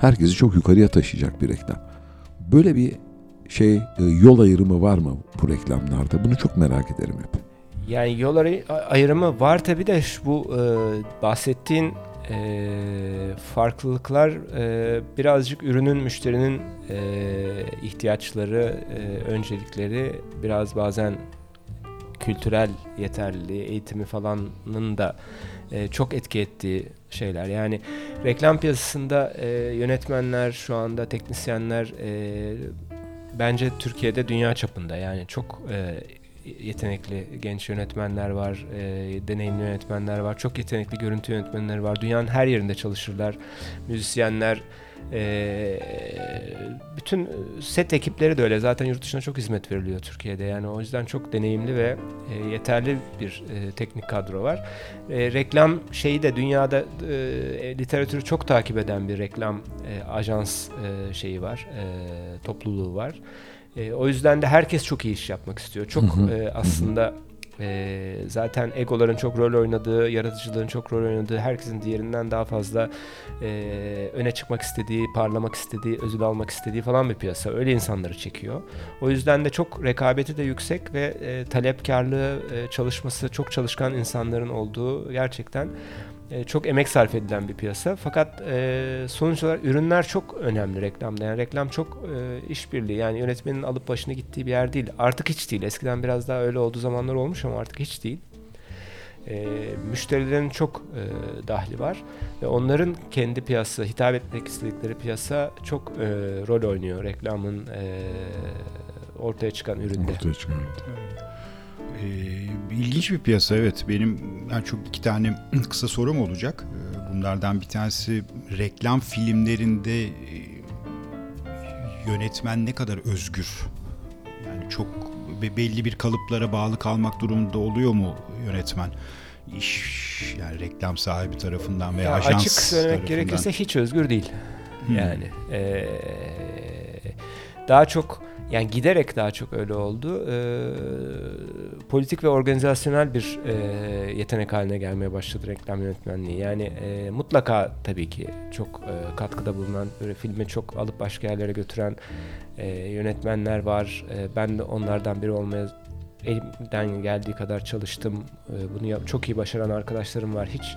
herkesi çok yukarıya taşıyacak bir reklam. Böyle bir şey e, yol ayrımı var mı bu reklamlarda? Bunu çok merak ederim hep. Yani yol ayrımı var tabii de şu bu e, bahsettiğin e, farklılıklar e, birazcık ürünün, müşterinin e, ihtiyaçları, e, öncelikleri biraz bazen kültürel yeterliliği, eğitimi falanın da e, çok etki ettiği şeyler. Yani reklam piyasasında e, yönetmenler, şu anda teknisyenler e, bence Türkiye'de dünya çapında yani çok e, yetenekli genç yönetmenler var, e, deneyimli yönetmenler var, çok yetenekli görüntü yönetmenleri var. Dünyanın her yerinde çalışırlar. Müzisyenler, e, bütün set ekipleri de öyle. Zaten yurt dışına çok hizmet veriliyor Türkiye'de. Yani o yüzden çok deneyimli ve e, yeterli bir e, teknik kadro var. E, reklam şeyi de dünyada e, literatürü çok takip eden bir reklam e, ajans e, şeyi var, e, topluluğu var. E, o yüzden de herkes çok iyi iş yapmak istiyor. Çok Hı hı, e, aslında e, zaten egoların çok rol oynadığı, yaratıcılığın çok rol oynadığı, herkesin diğerinden daha fazla e, öne çıkmak istediği, parlamak istediği, ödül almak istediği falan bir piyasa. Öyle insanları çekiyor. O yüzden de çok rekabeti de yüksek ve e, talepkarlığı, e, çalışması, çok çalışkan insanların olduğu gerçekten e, çok emek sarf edilen bir piyasa. Fakat e, sonuç olarak ürünler çok önemli reklamda. Yani reklam çok e, işbirliği. Yani yönetmenin alıp başına gittiği bir yer değil. Artık hiç değil. Eskiden biraz daha öyle olduğu zamanlar olmuş ama artık hiç değil. E, müşterilerin çok e, dahli var ve onların kendi piyasa, hitap etmek istedikleri piyasa çok e, rol oynuyor reklamın e, ortaya çıkan üründe. Ortaya çıkan. Ee, ilginç bir piyasa evet. Benim yani çok iki tane <clears throat> kısa sorum olacak. Ee, Bunlardan bir tanesi reklam filmlerinde e, yönetmen ne kadar özgür? Yani çok be- belli bir kalıplara bağlı kalmak durumunda oluyor mu yönetmen? İş yani reklam sahibi tarafından veya Ya ajans açık söylemek tarafından. gerekirse hiç özgür değil. Hmm. Yani eee, daha çok yani giderek daha çok öyle oldu. Eee, politik ve organizasyonel bir eee, yetenek haline gelmeye başladı reklam yönetmenliği. Yani eee, mutlaka tabii ki çok eee, katkıda bulunan, böyle filmi çok alıp başka yerlere götüren eee, yönetmenler var. Eee, ben de onlardan biri olmaya elimden geldiği kadar çalıştım. Eee, bunu yap- çok iyi başaran arkadaşlarım var. Hiç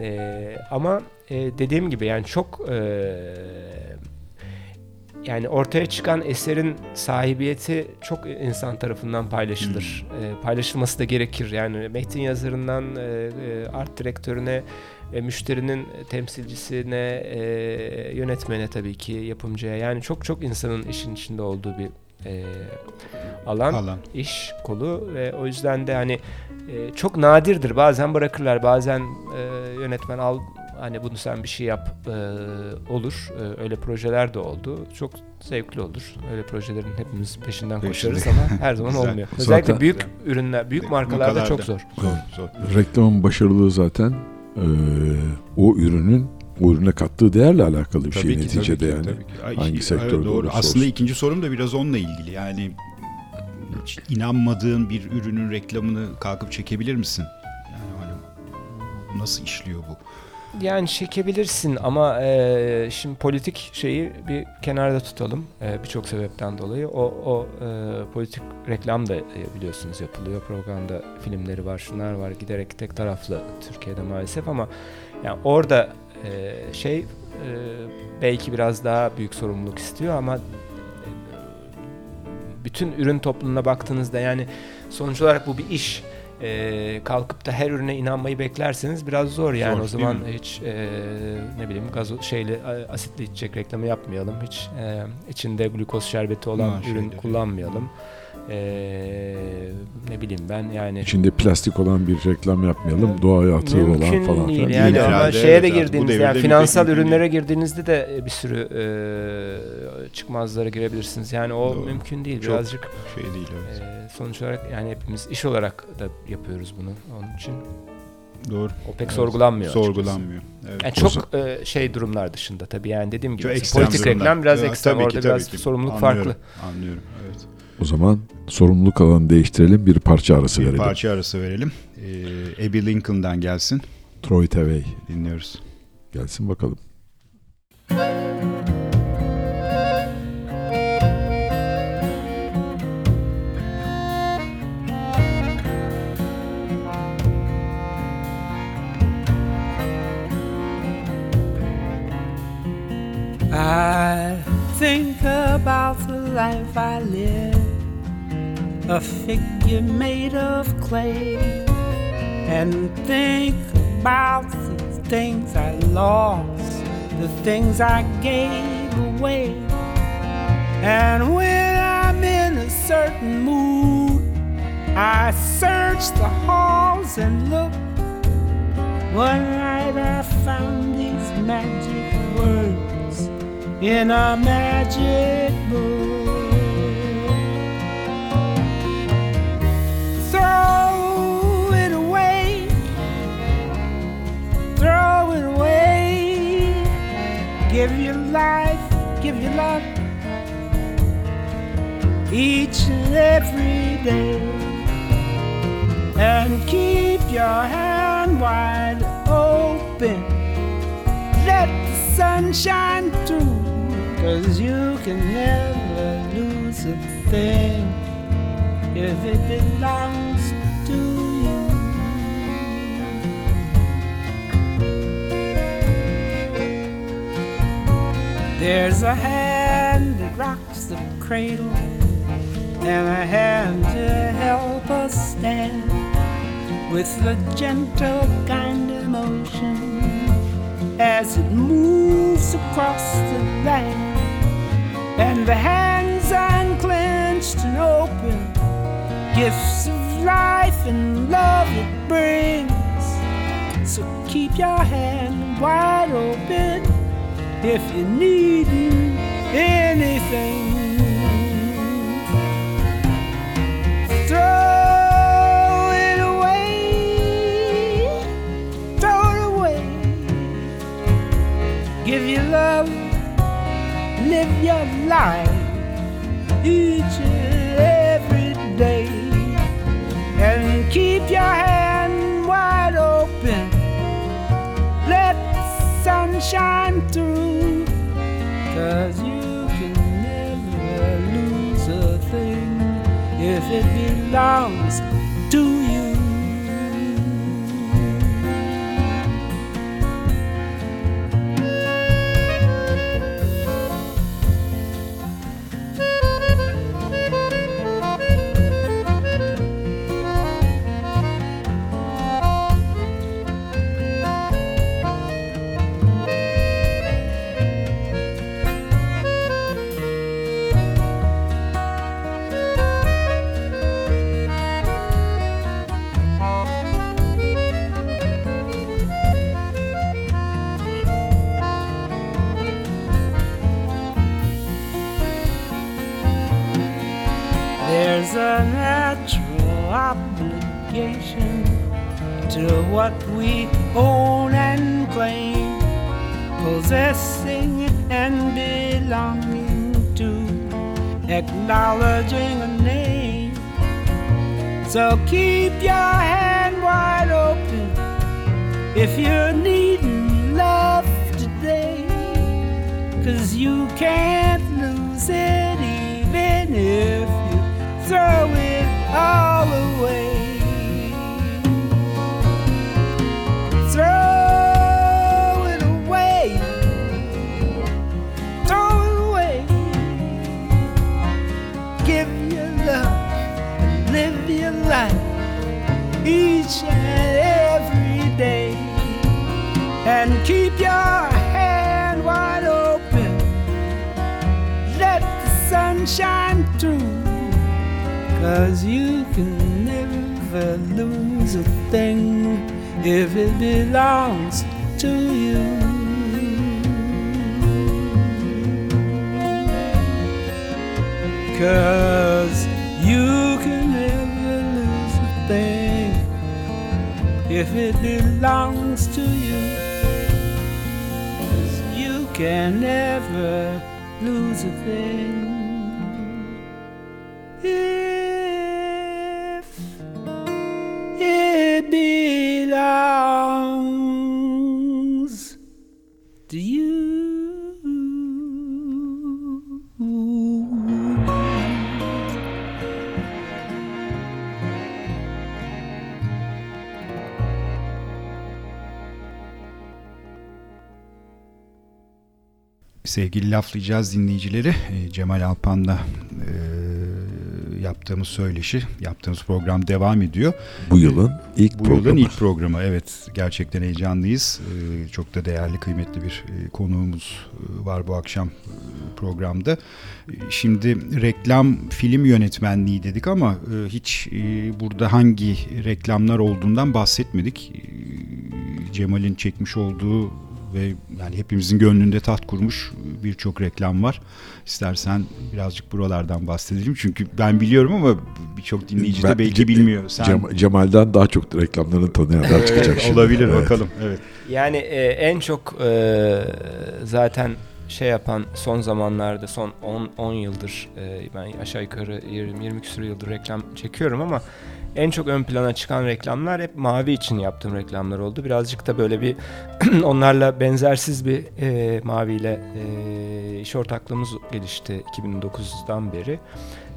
ee, ama e, dediğim gibi yani çok e, yani ortaya çıkan eserin sahibiyeti çok insan tarafından paylaşılır. E, paylaşılması da gerekir. Yani metin yazarından e, e, art direktörüne, e, müşterinin temsilcisine, e, yönetmene tabii ki yapımcıya. Yani çok çok insanın işin içinde olduğu bir e, alan Alan. iş kolu ve o yüzden de hani e, çok nadirdir. Bazen bırakırlar, bazen e, yönetmen al hani bunu sen bir şey yap e, olur. E, öyle projeler de oldu. Çok zevkli olur. Öyle projelerin hepimiz peşinden Peşinde. koşarız ama her zaman <laughs> Güzel. olmuyor. Zaten- Özellikle büyük ürünler, büyük markalarda çok zor. Zor, zor. Reklamın başarılılığı zaten e, o ürünün o ürüne kattığı değerle alakalı bir şey neticede tabii ki, yani. tabii ki. Ay, Hangi evet, sektörde doğru. Aslında olsun. ikinci sorum da biraz onunla ilgili. Yani hiç inanmadığın bir ürünün reklamını kalkıp çekebilir misin? Yani hani nasıl işliyor bu? Yani çekebilirsin ama e, şimdi politik şeyi bir kenarda tutalım e, birçok sebepten dolayı. O, o e, politik reklam da e, biliyorsunuz yapılıyor. Propaganda filmleri var, şunlar var. Giderek tek taraflı Türkiye'de maalesef ama yani orada e, şey e, belki biraz daha büyük sorumluluk istiyor ama e, bütün ürün toplumuna baktığınızda yani sonuç olarak bu bir iş. Ee, kalkıp da her ürüne inanmayı beklerseniz biraz zor yani. Zor, o zaman hiç e, ne bileyim gazo şeyli a- asitli içecek reklamı yapmayalım. Hiç e, içinde glukoz şerbeti olan Ha, ürün şeyleri. kullanmayalım Ee, ne bileyim ben yani İçinde plastik olan bir reklam yapmayalım. Doğaya atığı olan mümkün falan değil. filan. Yani Değil ama şeye de girdiğinizde yani finansal mümkün ürünlere girdiğinizde de e, bir sürü e, çıkmazlara girebilirsiniz. Yani o Doğru. mümkün değil. Çok Birazcık Şey değil evet. e, sonuç olarak yani hepimiz iş olarak da yapıyoruz bunu. Onun için Doğru. o pek Evet. sorgulanmıyor. açıkçası. Sorgulanmıyor. Evet. Yani çok e, şey durumlar dışında tabii yani dediğim gibi politik durumlar. reklam biraz Ya, ekstrem tabii ki, orada tabii biraz ki. sorumluluk Anlıyorum, farklı. Anlıyorum evet. O zaman sorumluluk alanı değiştirelim. Bir parça arası Bir verelim. parça arası verelim. Ee, Abby Lincoln'dan gelsin. Troy Tevey Dinliyoruz. gelsin bakalım. I think about the life I live, a figure made of clay, and think about the things I lost, the things I gave away. And when I'm in a certain mood, I search the halls and look. One night I found these magic in a magic book. Throw it away, throw it away. Give your life, give your love each and every day. And keep your hand wide open. Let the sun shine through. Cause you can never lose a thing if it belongs to you. There's a hand that rocks the cradle and a hand to help us stand with a gentle kind of motion as it moves across the land and the hands unclenched and open gifts of life and love it brings so keep your hand wide open if you need anything Throw it away, throw it away. Give your love, live your life each and every day. And keep your hand wide open. Let the sun shine through. Cause you can never lose a thing if it belongs what we own and claim, possessing and belonging to, acknowledging a name. So keep your hand wide open if you're needing love today. Cause you can't lose it even if you throw it all each and every day. And keep your hand wide open. Let the sun shine through. Cause you can never lose a thing if it belongs to you. Cause you can never lose a thing if it belongs to you. 'Cause you can never lose a thing Sevgili laflayacağız dinleyicileri e, Cemal Alpan'la e, yaptığımız söyleşi, yaptığımız program devam ediyor. Bu yılın ilk Bu programı. yılın ilk programı evet gerçekten heyecanlıyız. E, çok da değerli kıymetli bir e, konuğumuz e, var bu akşam e, programda. Şimdi reklam film yönetmenliği dedik ama hiç burada hangi reklamlar olduğundan bahsetmedik. Cemal'in çekmiş olduğu ve yani hepimizin gönlünde taht kurmuş birçok reklam var. İstersen birazcık buralardan bahsedelim. Çünkü ben biliyorum ama birçok dinleyici de Ben- belki bilmiyor. Sen Cem- Cemal'den daha çok reklamlarını tanıyanlar çıkacak şimdi. olabilir Evet. bakalım. Evet. Yani e, en çok e, zaten şey yapan son zamanlarda son 10 10 yıldır e, ben aşağı yukarı 20 20 küsur yıldır reklam çekiyorum ama en çok ön plana çıkan reklamlar hep mavi için yaptığım reklamlar oldu. Birazcık da böyle bir <clears throat> onlarla benzersiz bir e, maviyle e, iş ortaklığımız gelişti 2009'dan beri.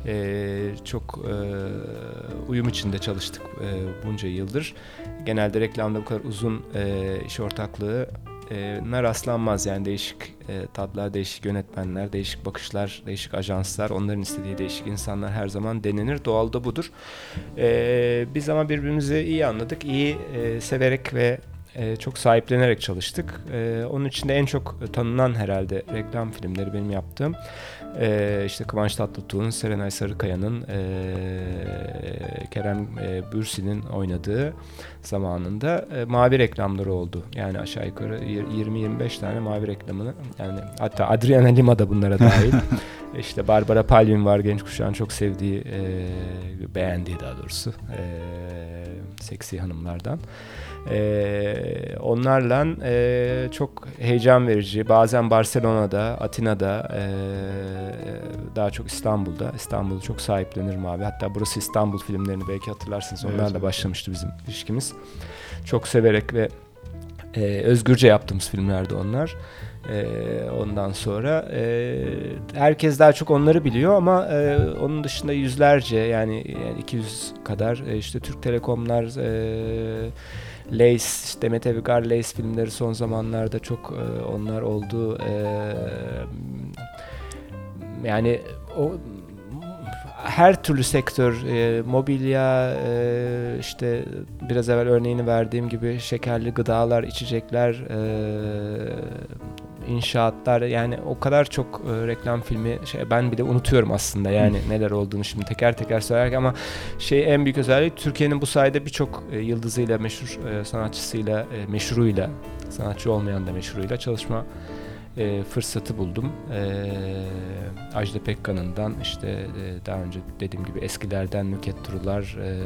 E, çok e, uyum içinde çalıştık e, bunca yıldır. Genelde reklamda bu kadar uzun e, iş ortaklığı na rastlanmaz yani değişik e, tatlar, değişik yönetmenler, değişik bakışlar, değişik ajanslar, onların istediği değişik insanlar her zaman denenir. Doğal da budur. E, biz ama birbirimizi iyi anladık, iyi e, severek ve e, çok sahiplenerek çalıştık. E, onun içinde en çok tanınan herhalde reklam filmleri benim yaptığım. E, işte Kıvanç Tatlıtuğ'un, Serenay Sarıkaya'nın, e, Kerem e, Bürsin'in oynadığı zamanında e, mavi reklamları oldu. Yani aşağı yukarı yir- 20-25 tane mavi reklamını yani hatta Adriana Lima da bunlara dahil. <laughs> işte Barbara Palvin var genç kuşağın çok sevdiği e, beğendiği daha doğrusu e, seksi hanımlardan. E, onlarla e, çok heyecan verici bazen Barcelona'da, Atina'da e, daha çok İstanbul'da. İstanbul'u çok sahiplenirim abi. Hatta burası İstanbul filmlerini belki hatırlarsınız. Evet, Onlarla evet. başlamıştı bizim ilişkimiz. Çok severek ve e, özgürce yaptığımız filmlerdi onlar. E, ondan sonra e, herkes daha çok onları biliyor ama e, onun dışında yüzlerce yani, yani 200 kadar e, işte Türk Telekomlar e, Lace, işte Demet Evgar Lace filmleri son zamanlarda çok e, onlar oldu. E, yani o her türlü sektör, e, mobilya, e, işte biraz evvel örneğini verdiğim gibi şekerli gıdalar, içecekler, e, inşaatlar yani o kadar çok e, reklam filmi şey ben bile unutuyorum aslında yani neler olduğunu şimdi teker teker söylerken ama şey en büyük özellik Türkiye'nin bu sayede birçok e, yıldızıyla meşhur e, sanatçısıyla e, meşhuruyla sanatçı olmayan da meşhuruyla çalışma e, fırsatı buldum. E, Ajda Pekkan'ından işte e, daha önce dediğim gibi eskilerden Nüket Turular, e,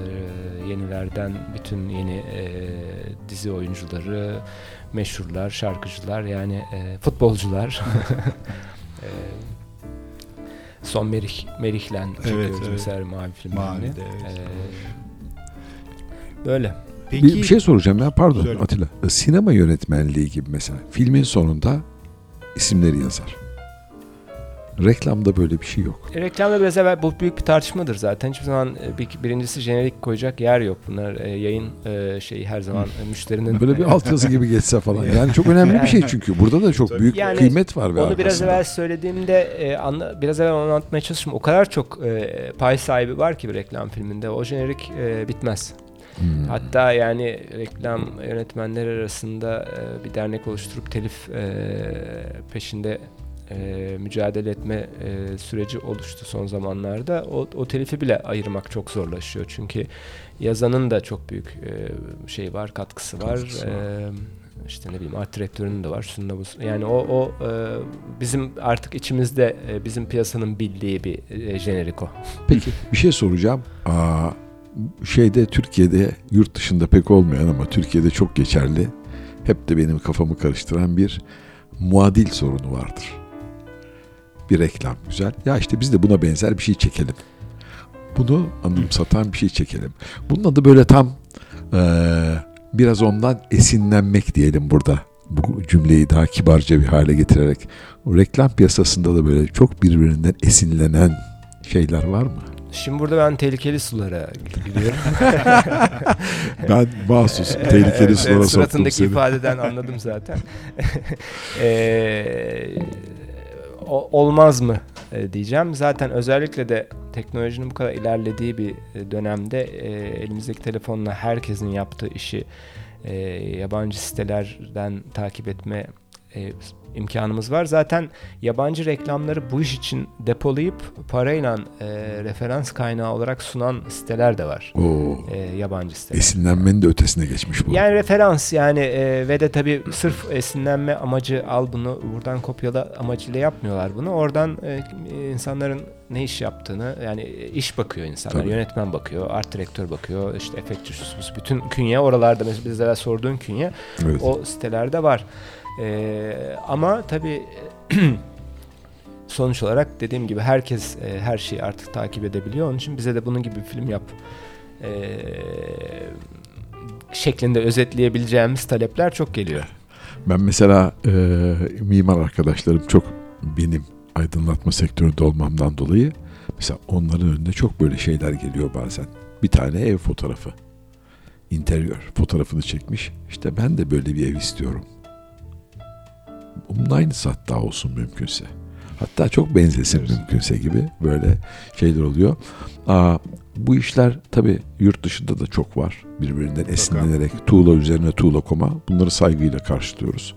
yenilerden bütün yeni e, dizi oyuncuları, meşhurlar, şarkıcılar yani e, futbolcular. <laughs> e, Son Merih, Merih'len çekiyoruz evet. mesela Mavi filmlerini. Mavi'de, evet. E, böyle. Peki Bir, bir şey soracağım ya pardon Söyle. Atilla. Sinema yönetmenliği gibi mesela filmin sonunda isimleri yazar. Reklamda böyle bir şey yok. E, Reklamda biraz evvel bu büyük bir tartışmadır zaten. Hiçbir zaman e, bir, birincisi jenerik koyacak yer yok. Bunlar e, yayın e, şeyi her zaman e, müşterinin Böyle bir altyazı gibi geçse falan. <laughs> Yani çok önemli bir şey çünkü. Burada da çok büyük Yani kıymet var. Onu biraz arkasında. evvel söylediğimde e, anla, biraz evvel onu anlatmaya çalıştım. O kadar çok e, pay sahibi var ki bir reklam filminde. O jenerik e, bitmez. Hmm. Hatta yani reklam yönetmenleri arasında e, bir dernek oluşturup telif e, peşinde e, mücadele etme e, süreci oluştu son zamanlarda. O, o telifi bile ayırmak çok zorlaşıyor. Çünkü yazanın da çok büyük e, şey var, katkısı var. Katkısı var. E, işte ne bileyim art direktörünün de var. Şunda bu. Yani o o e, bizim artık içimizde e, bizim piyasanın bildiği bir e, jenerik o. Peki <laughs> bir şey soracağım. Aa, şeyde Türkiye'de yurt dışında pek olmayan ama Türkiye'de çok geçerli. Hep de benim kafamı karıştıran bir muadil sorunu vardır. Bir reklam güzel. Ya işte biz de buna benzer bir şey çekelim. Bunu anımsatan bir şey çekelim. Bunun adı böyle tam eee, biraz ondan esinlenmek diyelim burada. Bu cümleyi daha kibarca bir hale getirerek. O reklam piyasasında da böyle çok birbirinden esinlenen şeyler var mı? Şimdi burada ben tehlikeli sulara giriyorum. <laughs> Ben mahsus tehlikeli Evet, sulara evet, soktum Suratındaki seni. ifadeden anladım zaten. Eee, <laughs> o- olmaz mı e, diyeceğim. Zaten özellikle de teknolojinin bu kadar ilerlediği bir e, dönemde e, elimizdeki telefonla herkesin yaptığı işi yabancı sitelerden takip etme imkanımız var. Zaten yabancı reklamları bu iş için depolayıp parayla e, referans kaynağı olarak sunan siteler de var. Oo, E, yabancı siteler. esinlenmenin de ötesine geçmiş bu. Yani referans yani e, ve de tabii sırf esinlenme amacı al bunu buradan kopyala amacıyla yapmıyorlar bunu. Oradan e, insanların ne iş yaptığını yani iş bakıyor insanlar. Tabii. Yönetmen bakıyor, art direktör bakıyor, işte bus, bütün künye oralarda mesela bizlere sorduğun künye Evet. o sitelerde var. E, ama tabii <clears throat> sonuç olarak dediğim gibi herkes e, her şeyi artık takip edebiliyor. Onun için bize de bunun gibi bir film yap e, şeklinde özetleyebileceğimiz talepler çok geliyor. Ben mesela e, mimar arkadaşlarım çok benim aydınlatma sektöründe olmamdan dolayı mesela onların önüne çok böyle şeyler geliyor bazen. Bir tane ev fotoğrafı. interior fotoğrafını çekmiş. İşte ben de böyle bir ev istiyorum. Bunun aynısı hatta olsun mümkünse. Hatta çok benzesin Evet. mümkünse gibi böyle şeyler oluyor. Aa, bu işler tabii yurt dışında da çok var. Birbirinden esinlenerek tuğla üzerine tuğla koma bunları saygıyla karşılıyoruz.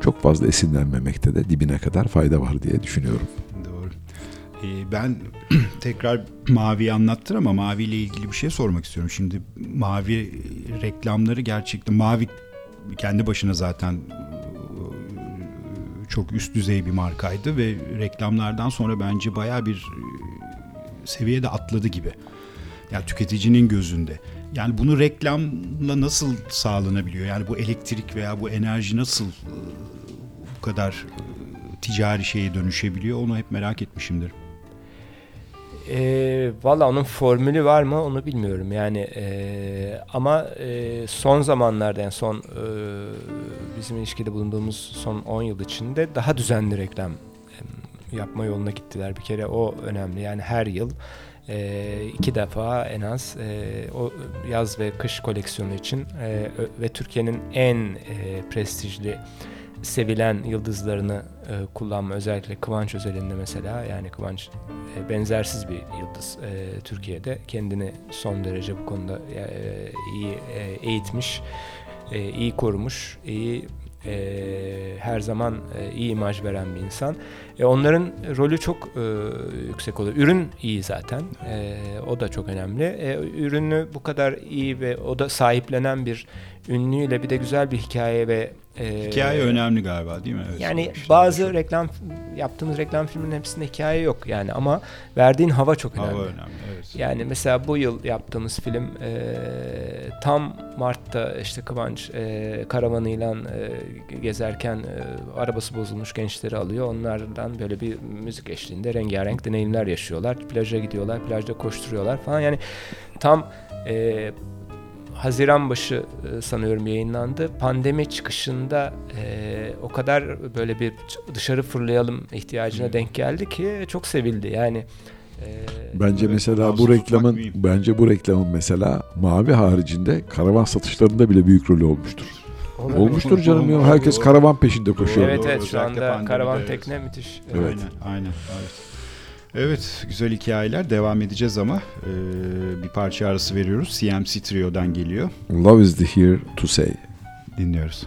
Çok fazla esinlenmemekte de dibine kadar fayda var diye düşünüyorum. Doğru. Ee, ben <clears throat> tekrar Mavi'yi anlattır ama Mavi ile ilgili bir şey sormak istiyorum. Şimdi Mavi reklamları gerçekten Mavi kendi başına zaten çok üst düzey bir markaydı ve reklamlardan sonra bence baya bir e, seviyede atladı gibi. Yani tüketicinin gözünde. Yani bunu reklamla nasıl sağlanabiliyor? Yani bu elektrik veya bu enerji nasıl e, bu kadar e, ticari şeye dönüşebiliyor? Onu hep merak etmişimdir. E, Valla onun formülü var mı onu bilmiyorum. Yani e, ama e, son zamanlarda yani son e, bizim ilişkide bulunduğumuz son 10 yıl içinde daha düzenli reklam yapma yoluna gittiler bir kere. O önemli. Yani her yıl e, iki defa en az e, o yaz ve kış koleksiyonu için e, ve Türkiye'nin en e, prestijli sevilen yıldızlarını e, kullanma özellikle Kıvanç özelinde mesela yani Kıvanç e, benzersiz bir yıldız e, Türkiye'de kendini son derece bu konuda e, iyi e, eğitmiş e, iyi korumuş iyi e, her zaman e, iyi imaj veren bir insan. E, onların rolü çok e, yüksek oluyor. Ürün iyi zaten. E, o da çok önemli. E, ürünü bu kadar iyi ve o da sahiplenen bir ünlüyle bir de güzel bir hikaye ve e, Hikaye önemli galiba değil mi? Evet, yani bazı reklam yaptığımız reklam filminin hepsinde hikaye yok yani ama verdiğin hava çok önemli. hava önemli. Evet. Yani mesela bu yıl yaptığımız film e, tam Mart'ta işte Kıvanç e, karavanıyla e, gezerken e, arabası bozulmuş gençleri alıyor. Onlardan böyle bir müzik eşliğinde rengarenk deneyimler yaşıyorlar. Plaja gidiyorlar, plajda koşturuyorlar falan. Yani tam e, Haziran başı e, sanıyorum yayınlandı. Pandemi çıkışında e, o kadar böyle bir dışarı fırlayalım ihtiyacına denk geldi ki çok sevildi. Yani e, Bence Evet, mesela bu reklamın mühim. bence bu reklamın mesela mavi haricinde karavan satışlarında bile büyük rolü olmuştur. Olabilir. Olmuştur canım ya. Herkes karavan peşinde koşuyor. Evet evet şu anda karavan evet. tekne müthiş. Evet. Aynen, aynen. Evet. Evet, güzel hikayeler. Devam edeceğiz ama e, bir parça arası veriyoruz. CMC Trio'dan geliyor. Love is the here to say. Dinliyoruz.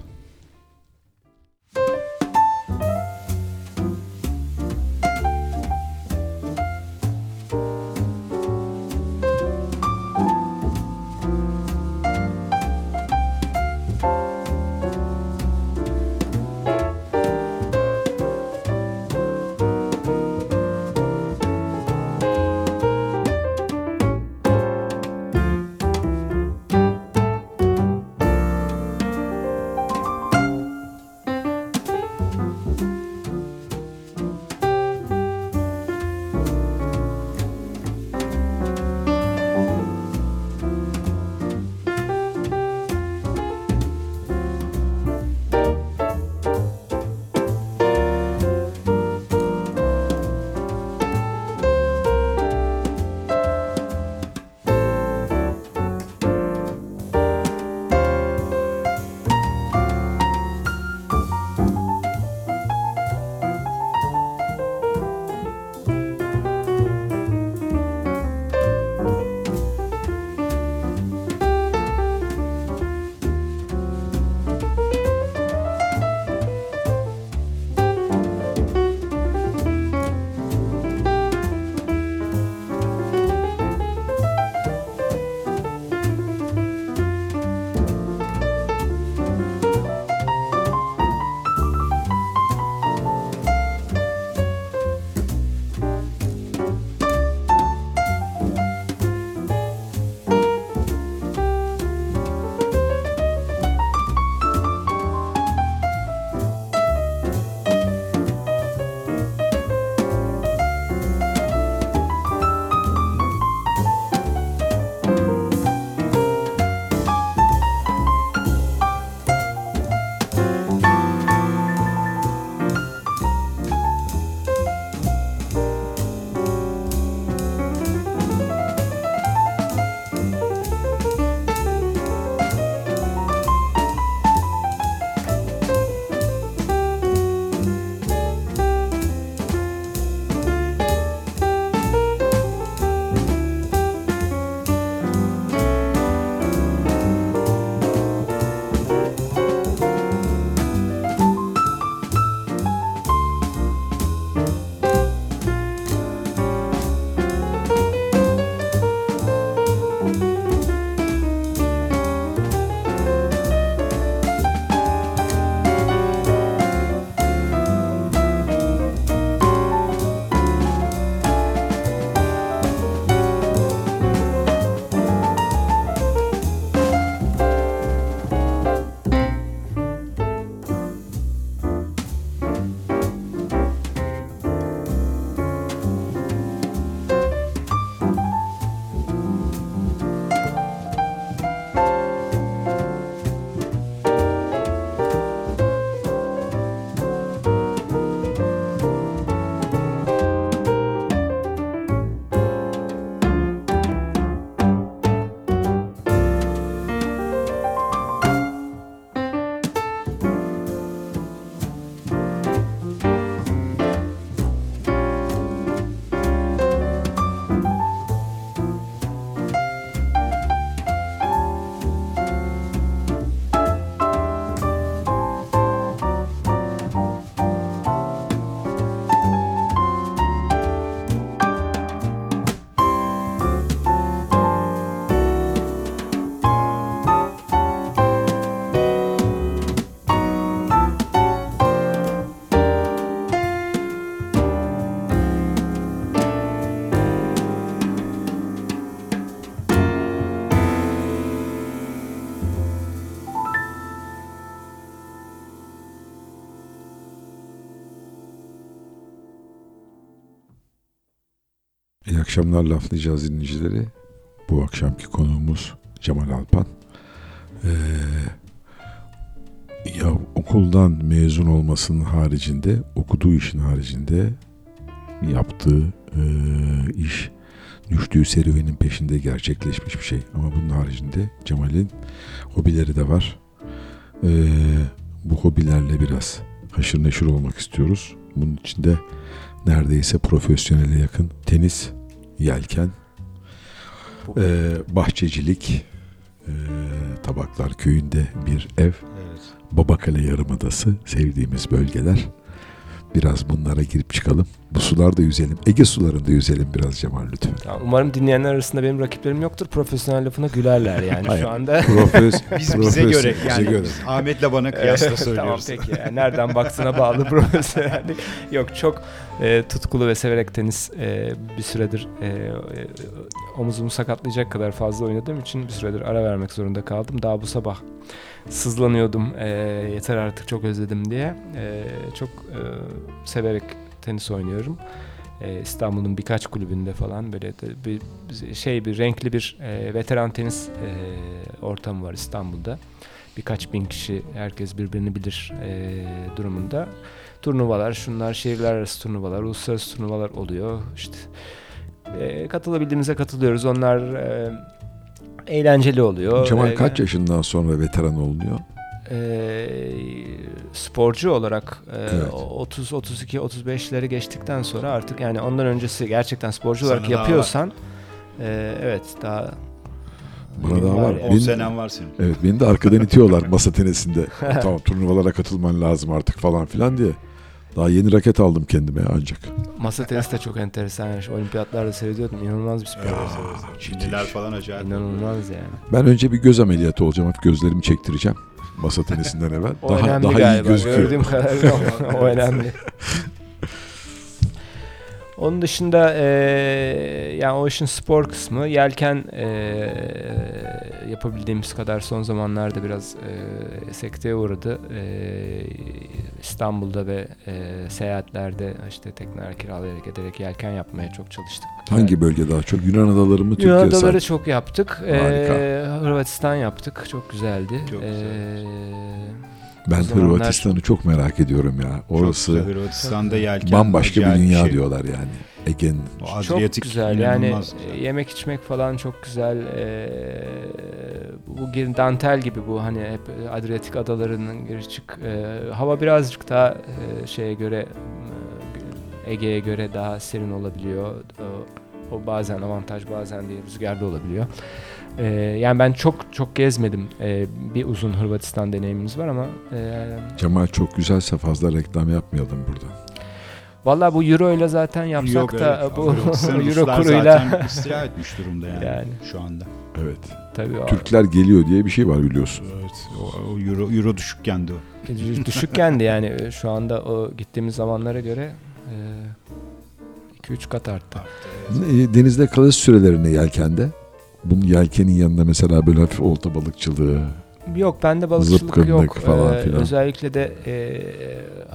Akşamlar laflayacağız dinleyicileri. Bu akşamki konuğumuz Cemal Alpan. Ee, ya okuldan mezun olmasının haricinde, okuduğu işin haricinde yaptığı e, iş düştüğü serüvenin peşinde gerçekleşmiş bir şey. Ama bunun haricinde Cemal'in hobileri de var. Ee, bu hobilerle biraz haşır neşir olmak istiyoruz. Bunun için de neredeyse profesyonele yakın tenis, yelken, e, bahçecilik, e, Tabaklar Köyü'nde bir ev, Evet. Babakale Yarımadası sevdiğimiz bölgeler. Biraz bunlara girip çıkalım. Bu sularda yüzelim. Ege sularında yüzelim biraz Cemal lütfen. Tamam, umarım dinleyenler arasında benim rakiplerim yoktur. Profesyonel lafına gülerler yani <laughs> Hayır. şu anda. <laughs> Profes, <laughs> Biz bize göre bize yani göre. biz Ahmet'le bana kıyasla tamam söylüyoruz. peki. Yani nereden baktığına bağlı profesyonellik. Yok çok e, tutkulu ve severek tenis e, bir süredir e, e, omuzumu sakatlayacak kadar fazla oynadığım için bir süredir ara vermek zorunda kaldım. Daha bu sabah sızlanıyordum e, yeter artık çok özledim diye. E, çok e, severek tenis oynuyorum. E, İstanbul'un birkaç kulübünde falan böyle de bir şey bir renkli bir e, veteran tenis e, ortamı var İstanbul'da birkaç bin kişi herkes birbirini bilir e, durumunda. Turnuvalar, şunlar şehirler arası turnuvalar, uluslararası turnuvalar oluyor. İşte e, katılabildiğimize katılıyoruz. Onlar e, eğlenceli oluyor. Cemal E, kaç yaşından sonra veteran olunuyor? e, sporcu olarak e, Evet. 30 32 35'leri geçtikten sonra artık yani ondan öncesi gerçekten sporcu olarak Sana daha yapıyorsan e, evet daha Bana daha var. yani. 10 Benim- senen var senin. Evet beni de arkadan itiyorlar masa tenisinde. <laughs> tamam turnuvalara katılman lazım artık falan filan diye. Daha yeni raket aldım kendime ancak. Masa tenisi de çok enteresan. Olimpiyatlarda seyrediyordum. İnanılmaz bir spor. Çinliler falan acayip. İnanılmaz yani. Ben önce bir göz ameliyatı olacağım. Hafif gözlerimi çektireceğim. Masa tenisinden evvel. O daha önemli daha iyi gözüküyor. Gördüğüm kadarıyla o <laughs> önemli. Onun dışında eee, yani o işin spor kısmı yelken eee, yapabildiğimiz kadar son zamanlarda biraz eee sekteye uğradı. Eee, İstanbul'da ve eee, seyahatlerde işte tekneler kiralayarak ederek yelken yapmaya çok çalıştık. Hangi bölge daha çok? Yunan adaları mı? Türkiye Yunan adaları sadece? çok yaptık. Harika. Eee, Hırvatistan yaptık. Çok güzeldi. Çok güzel. Eee, Ben Hırvatistan'ı çok merak ediyorum ya. Çok Orası güzel. Hırvatistan'da yelken bambaşka bir dünya şey. diyorlar yani. Ege'nin O çok güzel yani inanılmaz güzel. e, yemek içmek falan çok güzel Ee, bu gir dantel gibi bu hani hep Adriyatik adalarının giriş çık Ee, hava birazcık daha e, şeye göre e, Ege'ye göre daha serin olabiliyor o, bazen avantaj bazen değil rüzgarda olabiliyor Ee, yani ben çok çok gezmedim Ee, bir uzun Hırvatistan deneyimimiz var ama e, Cemal çok güzelse fazla reklam yapmayalım burada. Valla bu euro ile zaten yapsak Yok, da <laughs> evet. bu euro Ruslar kuruyla zaten istila etmiş durumda yani, Yani. şu anda. Evet. tabii o- Türkler geliyor diye bir şey var biliyorsun. Evet. O, o euro, euro düşükken de o. Düş- Düşükkendi yani e, şu anda o gittiğimiz zamanlara göre 2-3 kat arttı. E, Denizde kalış sürelerine yelkende. Bunun yelkenin yanında mesela böyle hafif olta balıkçılığı. Yok bende balıkçılık Zıpkınlık yok. falan Ee, filan. özellikle de e,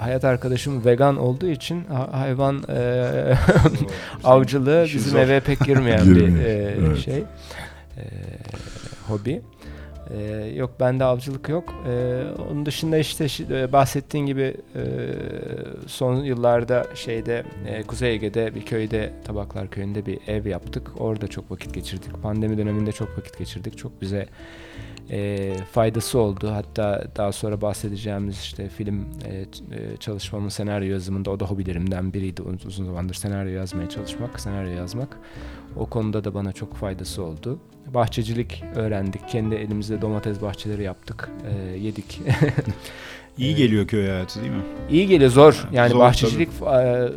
hayat arkadaşım vegan olduğu için ha- hayvan e, <laughs> avcılığı bizim eve pek girmeyen <laughs> bir e, evet. şey. E, hobi. E, yok bende avcılık yok. E, onun dışında işte e, bahsettiğin gibi e, son yıllarda şeyde e, Kuzey Ege'de bir köyde Tabaklar Köyü'nde bir ev yaptık. Orada çok vakit geçirdik. Pandemi döneminde çok vakit geçirdik. Çok bize e, faydası oldu. Hatta daha sonra bahsedeceğimiz işte film e, e, çalışmamın senaryo yazımında o da hobilerimden biriydi. Uz- Uzun zamandır senaryo yazmaya çalışmak, senaryo yazmak. O konuda da bana çok faydası oldu. Bahçecilik öğrendik. Kendi elimizde domates bahçeleri yaptık. e, yedik. <laughs> İyi geliyor köy hayatı değil mi? İyi geliyor zor. Yani Zor, bahçecilik e,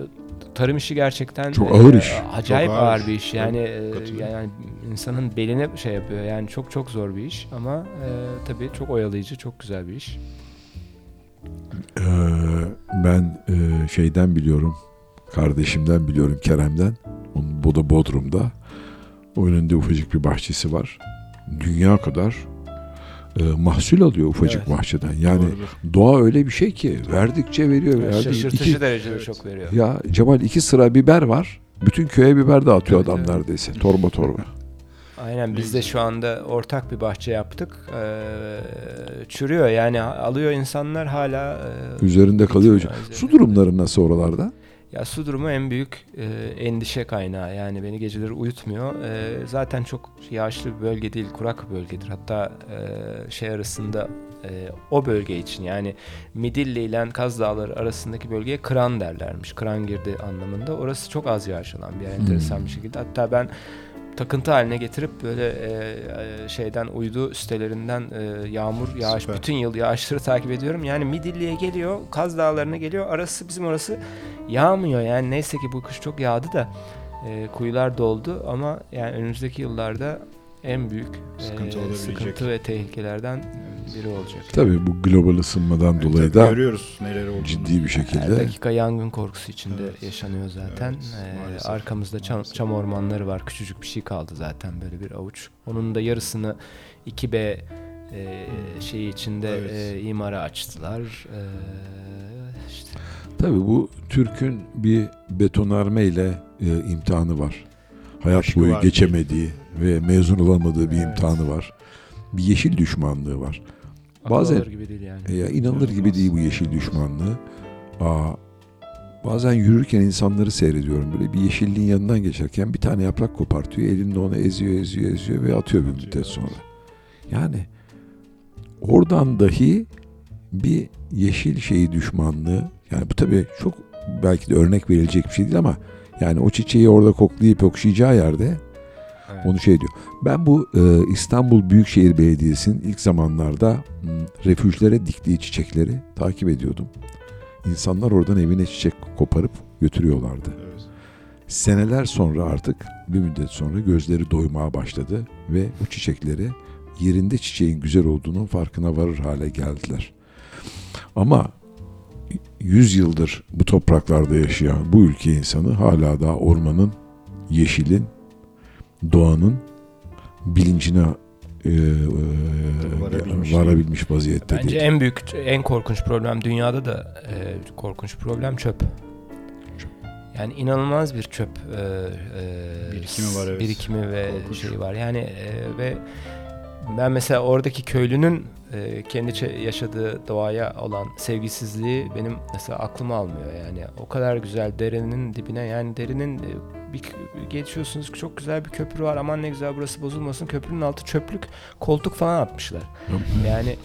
tarım işi gerçekten Çok e, ağır iş. Acayip Çok ağır. ağır. bir iş. Yani e, yani insanın beline şey yapıyor. Yani çok çok zor bir iş ama e, tabii çok oyalayıcı, çok güzel bir iş. Ee, ben e, şeyden biliyorum. Kardeşimden biliyorum Kerem'den. Onun bu da Bodrum'da. O önünde ufacık bir bahçesi var. Dünya kadar e, mahsul alıyor ufacık Evet. bahçeden. Yani Doğrudur. doğa öyle bir şey ki verdikçe veriyor. Verdi. Şaşırtıcı İki- derecede Evet. çok veriyor. ya Cemal iki sıra biber var. Bütün köye biber dağıtıyor Tabii, adam tabii. neredeyse. Torba torba. Aynen biz de şu anda ortak bir bahçe yaptık. Ee, çürüyor yani alıyor insanlar hala e, Üzerinde kalıyor. Su durumları nasıl oralarda? Ya su durumu en büyük e, endişe kaynağı. Yani beni geceleri uyutmuyor. E, zaten çok yağışlı bir bölge değil, kurak bir bölgedir. Hatta e, şey arasında e, o bölge için yani Midilli ile Kaz Dağları arasındaki bölgeye kıran derlermiş. Kıran girdi anlamında. Orası çok az yağış alan bir yer enteresan bir şekilde. Hatta ben takıntı haline getirip böyle e, e, şeyden uydu sitelerinden e, yağmur yağış Süper. bütün yıl yağışları takip ediyorum. Yani Midilli'ye geliyor, Kaz Dağları'na geliyor. Arası bizim orası yağmıyor. Yani neyse ki bu kış çok yağdı da e, kuyular doldu ama yani önümüzdeki yıllarda en büyük e, Sıkıntı olabilecek. sıkıntı ve tehlikelerden biri olacak. Tabii bu global ısınmadan Evet, dolayı da görüyoruz neler olduğunu. ciddi bir Her şekilde. dakika yangın korkusu içinde Evet. yaşanıyor zaten. Evet, Ee, arkamızda çam, çam ormanları var. Küçücük bir şey kaldı zaten böyle bir avuç. Onun da yarısını 2B e, şeyi içinde Evet. e, imara açtılar. Ee, işte Tabii bu Türk'ün bir betonarme ile e, imtihanı var. Hayat Aşkı boyu var geçemediği ve mezun olamadığı bir Evet. imtihanı var. Bir yeşil düşmanlığı var. akıl Bazen- gibi değil yani. E, ya inanılır gibi İnanılmaz. değil bu yeşil düşmanlığı. Aa, bazen yürürken insanları seyrediyorum böyle bir yeşilliğin yanından geçerken bir tane yaprak kopartıyor elinde onu eziyor eziyor eziyor ve atıyor bir müddet sonra. Yani oradan dahi bir yeşil şeyi düşmanlığı yani bu tabii çok belki de örnek verilecek bir şey değil ama yani o çiçeği orada koklayıp okşayacağı yerde Evet. onu şey diyor. Ben bu e, İstanbul Büyükşehir Belediyesi'nin ilk zamanlarda m, refüjlere diktiği çiçekleri takip ediyordum. İnsanlar oradan evine çiçek koparıp götürüyorlardı. Evet. Seneler sonra artık bir müddet sonra gözleri doymaya başladı ve bu çiçekleri yerinde çiçeğin güzel olduğunun farkına varır hale geldiler. Ama 100 yıldır bu topraklarda yaşayan bu ülke insanı hala da ormanın, yeşilin, doğanın bilincine e, e, Varabilmiş varabilmiş vaziyette Bence değil. en büyük, en korkunç problem dünyada da e, korkunç problem çöp. Yani inanılmaz bir çöp e, e, Birikimi var, evet. birikimi ve Korkunç. şeyi var. Yani e, ve ben mesela oradaki köylünün e, kendi yaşadığı doğaya olan sevgisizliği benim mesela aklım almıyor. Yani o kadar güzel derenin dibine yani derinin e, bir geçiyorsunuz çok güzel bir köprü var aman ne güzel burası bozulmasın köprünün altı çöplük koltuk falan atmışlar. Yani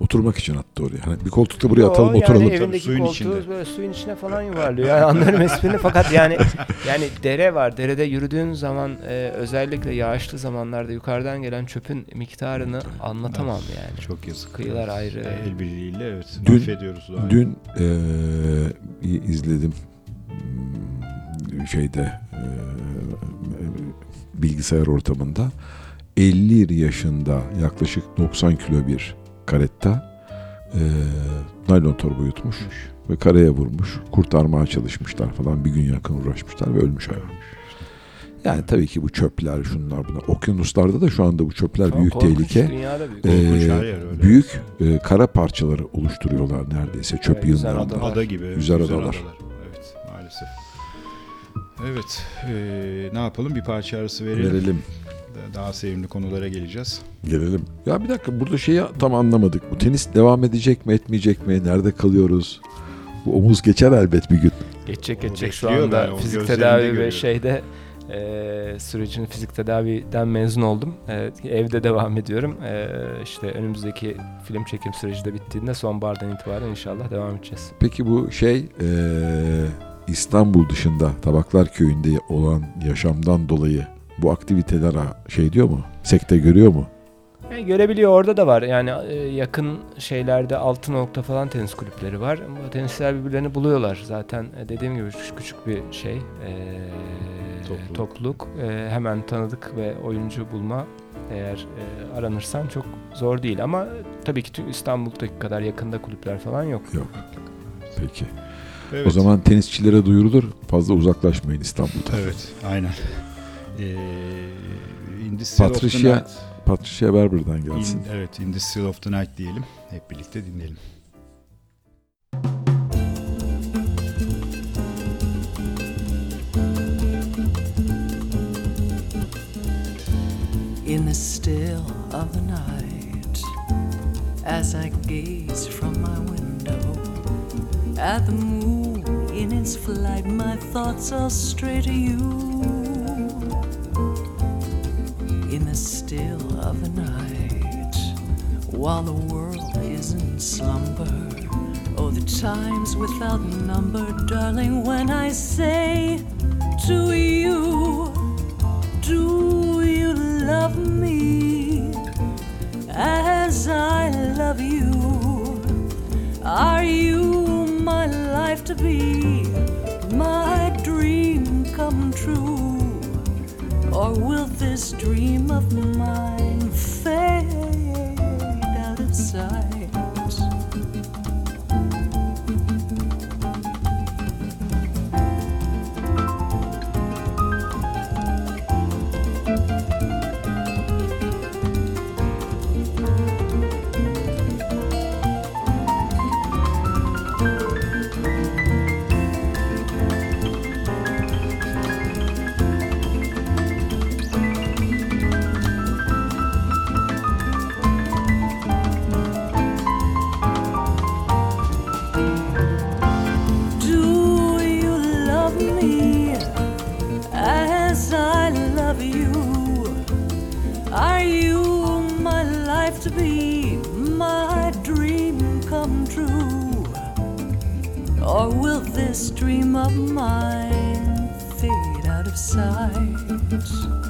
Oturmak için attı oraya. Hani bir koltukta buraya atalım yani oturalım. evindeki suyun koltuğu içinde. böyle suyun içine falan yuvarlıyor. Yani anlarım esprini fakat yani yani dere var. Derede yürüdüğün zaman e, özellikle yağışlı zamanlarda yukarıdan gelen çöpün miktarını anlatamam yani. Çok yazık. Kıyılar ayrı. El birliğiyle evet. Dün- mahvediyoruz daha. Dün eee, izledim şeyde bilgisayar ortamında 50 yaşında yaklaşık 90 kilo bir karetta eee naylon torba yutmuş ve karaya vurmuş. Kurtarmaya çalışmışlar falan bir gün yakın uğraşmışlar ve ölmüş hayvan. Yani tabii ki bu çöpler şunlar bunlar. Okyanuslarda da şu anda bu çöpler Çok büyük korkunç, tehlike. Dünyada büyük. Ee, Korkunç öyle. büyük e, kara parçaları oluşturuyorlar neredeyse çöp Evet, yığınlarında. adalar. Ada gibi. Güzel adalar. Maalesef. Evet. eee, ne yapalım? Bir parça arası verelim. Verelim, Daha sevimli konulara geleceğiz. gelelim. Ya bir dakika burada şeyi tam anlamadık. Bu tenis devam edecek mi, etmeyecek mi? Nerede kalıyoruz? Bu omuz geçer elbet bir gün. Geçecek geçecek şu ben, anda o fizik tedavi ve görüyorum. şeyde e, sürecin fizik tedaviden mezun oldum. E, evde devam ediyorum. E, işte önümüzdeki film çekim süreci de bittiğinde sonbahardan itibaren inşallah devam edeceğiz. Peki bu şey e, İstanbul dışında Tabaklar Köyü'nde olan yaşamdan dolayı bu aktiviteler şey diyor mu? Sekte görüyor mu? Yani görebiliyor orada da var. Yani e, yakın şeylerde altı nokta falan tenis kulüpleri var. Bu tenisçiler birbirlerini buluyorlar. Zaten e, dediğim gibi küçük, küçük bir şey. e, Topluluk. topluluk. E, hemen tanıdık ve oyuncu bulma eğer e, aranırsan çok zor değil ama tabii ki İstanbul'daki kadar yakında kulüpler falan yok. Yok. Peki. Evet. O zaman tenisçilere duyurulur. Fazla uzaklaşmayın İstanbul'da. Evet, aynen. Ee, Industry Patricia, of. Patricia Berber'dan gelsin. In, evet, Industry of the Night diyelim. Hep birlikte dinleyelim. In the still of the night, as I gaze from my window, at the moon in its flight. My thoughts are straight to you in the still of the night while the world is in slumber. Oh, the times without number, darling, when I say to you, Do you love me as I love you? Are you my life to be, my dream come true? Or will this dream of mine fade out of sight? This dream of mine fade out of sight?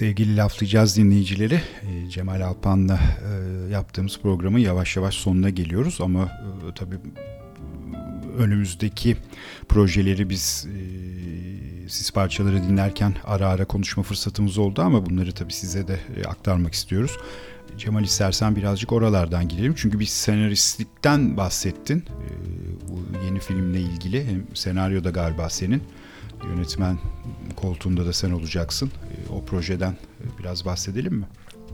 Sevgili laflayacağız dinleyicileri, e, Cemal Alpan'la e, yaptığımız programın yavaş yavaş sonuna geliyoruz ama e, tabii önümüzdeki projeleri biz siz parçaları dinlerken ara ara konuşma fırsatımız oldu ama bunları tabii size de aktarmak istiyoruz. Cemal istersen birazcık oralardan gidelim çünkü bir senaristlikten bahsettin bu yeni filmle ilgili hem senaryoda galiba senin yönetmen koltuğunda da sen olacaksın. O projeden biraz bahsedelim mi?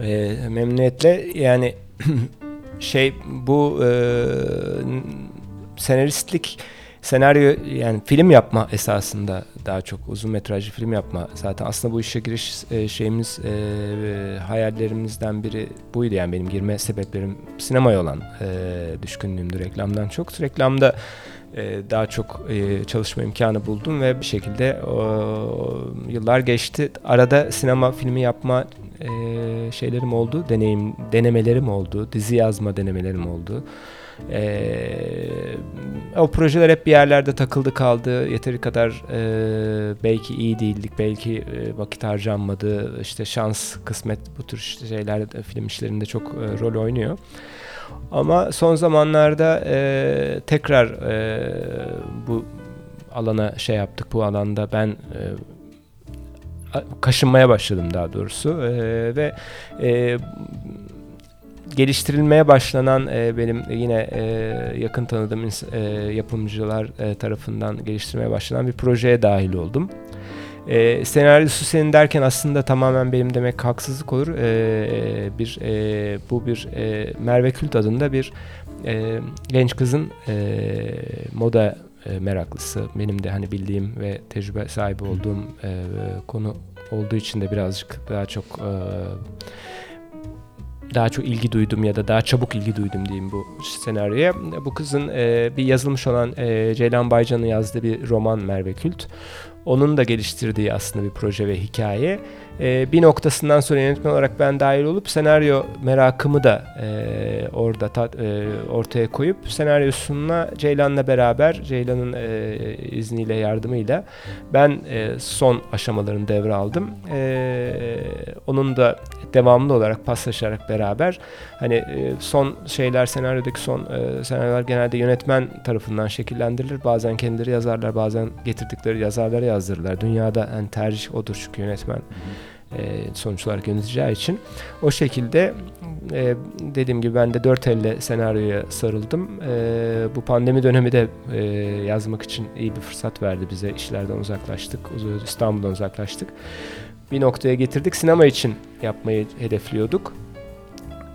E, memnuniyetle. Yani <clears throat> şey bu e, senaristlik senaryo yani film yapma esasında daha çok uzun metrajlı film yapma. Zaten aslında bu işe giriş e, şeyimiz e, hayallerimizden biri buydu. Yani benim girme sebeplerim sinemaya olan e, düşkünlüğümdü reklamdan çok. Reklamda daha çok e, çalışma imkanı buldum ve bir şekilde yıllar geçti. Arada sinema filmi yapma e, şeylerim oldu, deneyim denemelerim oldu, dizi yazma denemelerim oldu. o projeler hep bir yerlerde takıldı kaldı. Yeteri kadar belki iyi değildik, belki vakit harcanmadı. İşte şans, kısmet bu tür şeyler film işlerinde çok rol oynuyor. Ama son zamanlarda e, tekrar e, bu alana şey yaptık. Bu alanda ben e, kaşınmaya başladım daha doğrusu e, ve e, geliştirilmeye başlanan e, benim yine e, yakın tanıdığım e, yapımcılar e, tarafından geliştirmeye başlanan bir projeye dahil oldum. E, senaryosu senin derken aslında tamamen benim demek haksızlık olur. E, bir e, bu bir e, Merve Kült adında bir e, genç kızın e, moda e, meraklısı. Benim de hani bildiğim ve tecrübe sahibi olduğum e, konu olduğu için de birazcık daha çok e, daha çok ilgi duydum ya da daha çabuk ilgi duydum diyeyim bu senaryoya. Bu kızın e, bir yazılmış olan e, Ceylan Baycan'ın yazdığı bir roman Merve Kült. Onun da geliştirdiği aslında bir proje ve hikaye. E, bir noktasından sonra yönetmen olarak ben dahil olup senaryo merakımı da e, orada ta, e, ortaya koyup senaryosuna Ceylan'la beraber Ceylan'ın e, izniyle yardımıyla ben e, son aşamalarını devraldım. E, onun da devamlı olarak paslaşarak beraber hani e, son şeyler senaryodaki son e, senaryolar genelde yönetmen tarafından şekillendirilir. Bazen kendileri yazarlar, bazen getirdikleri yazarlara yazdırırlar. Dünyada hani tercih odur çünkü yönetmen e, sonuç olarak yöneteceği için. O şekilde e, dediğim gibi ben de dört elle senaryoya sarıldım. E, bu pandemi dönemi de e, yazmak için iyi bir fırsat verdi bize. İşlerden uzaklaştık, İstanbul'dan uzaklaştık bir noktaya getirdik. Sinema için yapmayı hedefliyorduk.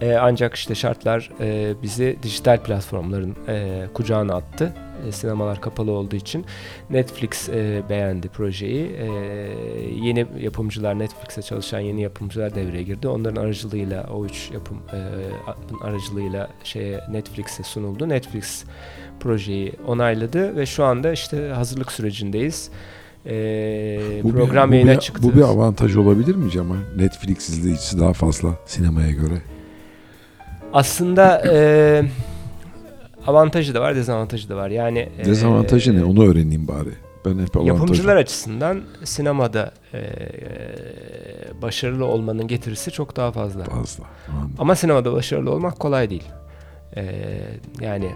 E, ancak işte şartlar e, bizi dijital platformların e, kucağına attı. E, sinemalar kapalı olduğu için Netflix e, beğendi projeyi. E, yeni yapımcılar, Netflix'e çalışan yeni yapımcılar devreye girdi. Onların aracılığıyla o üç yapım e, aracılığıyla şeye Netflix'e sunuldu. Netflix projeyi onayladı ve şu anda işte hazırlık sürecindeyiz e, bu program bir, bu yayına bir, çıktı. Bu bir avantaj olabilir mi Cemal? Netflix izleyicisi daha fazla sinemaya göre. Aslında e, avantajı da var, dezavantajı da var. Yani dezavantajı e, ne? Onu öğreneyim bari. Ben hep avantajı. Yapımcılar açısından sinemada e, başarılı olmanın getirisi çok daha fazla. Fazla. Anladım. Ama sinemada başarılı olmak kolay değil. E, yani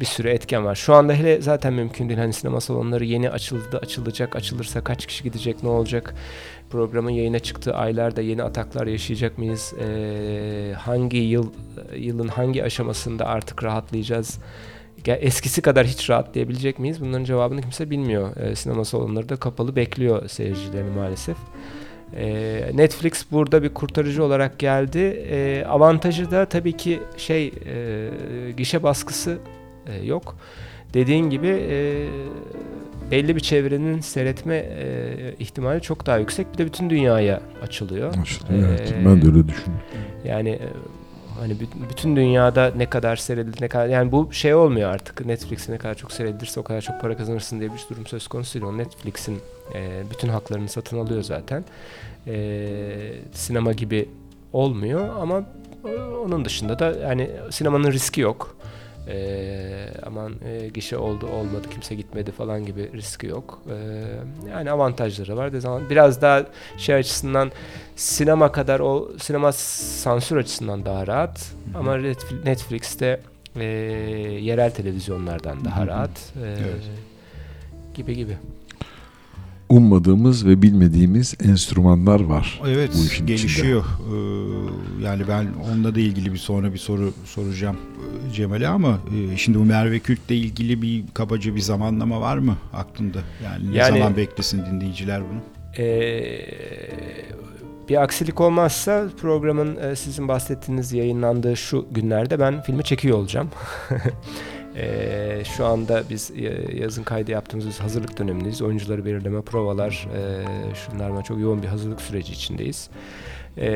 bir sürü etken var. Şu anda hele zaten mümkün değil. Hani sinema salonları yeni açıldı, açılacak. Açılırsa kaç kişi gidecek, ne olacak? Programın yayına çıktığı aylarda yeni ataklar yaşayacak mıyız? Ee, hangi yıl yılın hangi aşamasında artık rahatlayacağız? Eskisi kadar hiç rahatlayabilecek miyiz? Bunların cevabını kimse bilmiyor. Ee, sinema salonları da kapalı bekliyor seyircilerini maalesef. Ee, Netflix burada bir kurtarıcı olarak geldi. Ee, avantajı da tabii ki şey e, gişe baskısı e, yok. Dediğin gibi e, belli bir çevrenin seyretme e, ihtimali çok daha yüksek. Bir de bütün dünyaya açılıyor. Açılıyor, evet. Ben de öyle düşünüyorum. Yani e, hani bütün dünyada ne kadar seyredilir ne kadar yani bu şey olmuyor artık Netflix'e ne kadar çok seyredilirse o kadar çok para kazanırsın diye bir durum söz konusu değil. O Netflix'in e, bütün haklarını satın alıyor zaten. E, sinema gibi olmuyor ama onun dışında da yani sinemanın riski yok Ee, aman e, gişe oldu olmadı kimse gitmedi falan gibi riski yok. Ee, yani avantajları var. Dezavant biraz daha şey açısından sinema kadar o sinema sansür açısından daha rahat ama Netflix- Netflix'te e, yerel televizyonlardan daha Hı hı. rahat e, Evet. gibi gibi. Ummadığımız ve bilmediğimiz enstrümanlar var. Evet bu işin gelişiyor. Ee, yani ben onunla da ilgili bir sonra bir soru soracağım e, Cemal'e ama e, şimdi bu Merve Kürt'le ilgili bir kabaca bir zamanlama var mı aklında? Yani ne Yani- zaman beklesin dinleyiciler bunu? Ee, bir aksilik olmazsa programın e, sizin bahsettiğiniz yayınlandığı şu günlerde ben filmi çekiyor olacağım. <laughs> Ee, şu anda biz e, yazın kaydı yaptığımız hazırlık dönemindeyiz. Oyuncuları belirleme, provalar, e, şunlar. Çok yoğun bir hazırlık süreci içindeyiz. Ee,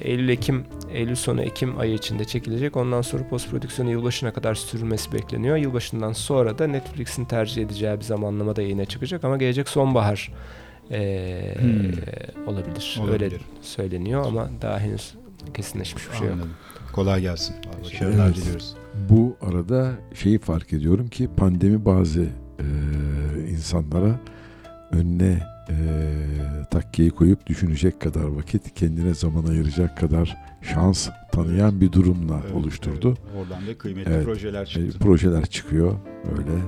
Eylül-Ekim, Eylül sonu Ekim ayı içinde çekilecek. Ondan sonra post prodüksiyonu yılbaşına kadar sürülmesi bekleniyor. Yılbaşından sonra da Netflix'in tercih edeceği bir zamanlamada yayına çıkacak ama gelecek sonbahar ee, Hmm. olabilir. Öyle Olabilir. söyleniyor ama daha henüz kesinleşmiş bir şey yok. Anladım. Kolay gelsin. Başarılar Evet. diliyoruz. Bu arada şeyi fark ediyorum ki pandemi bazı e, insanlara önüne e, takkeyi koyup düşünecek kadar vakit, kendine zaman ayıracak kadar şans tanıyan bir durumla Evet, oluşturdu. evet. Oradan da kıymetli Evet. projeler E, çıktı. projeler çıkıyor öyle.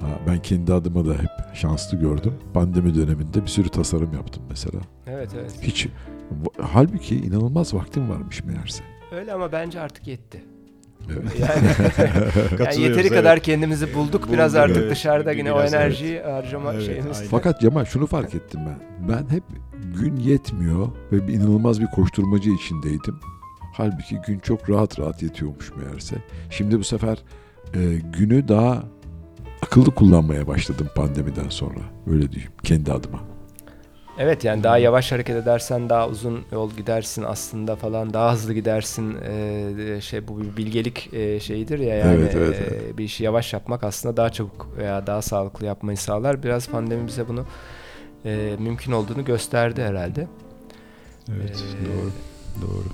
Ha, Ben kendi adıma da hep şanslı gördüm. Pandemi döneminde bir sürü tasarım yaptım mesela. Evet evet. Hiç halbuki inanılmaz vaktim varmış meğerse. Öyle ama bence artık yetti. Evet. Yani, <laughs> <laughs> yani yeteri evet. kadar kendimizi bulduk. Biraz Bulduk, artık evet. dışarıda yine o Biraz, evet. enerjiyi harcama Evet, şeyimiz. aynen. Fakat Cemal şunu fark ettim ben. Ben hep gün yetmiyor ve bir inanılmaz bir koşturmacı içindeydim. Halbuki gün çok rahat rahat yetiyormuş meğerse. Şimdi bu sefer e, günü daha akıllı kullanmaya başladım pandemiden sonra. Öyle diyeyim kendi adıma. Evet yani daha yavaş hareket edersen daha uzun yol gidersin aslında falan daha hızlı gidersin Ee, şey bu bir bilgelik e, şeyidir ya yani Evet, evet, e, bir işi yavaş yapmak aslında daha çabuk veya daha sağlıklı yapmayı sağlar. Biraz pandemi bize bunu e, mümkün olduğunu gösterdi herhalde. Evet, Ee, doğru. Doğru.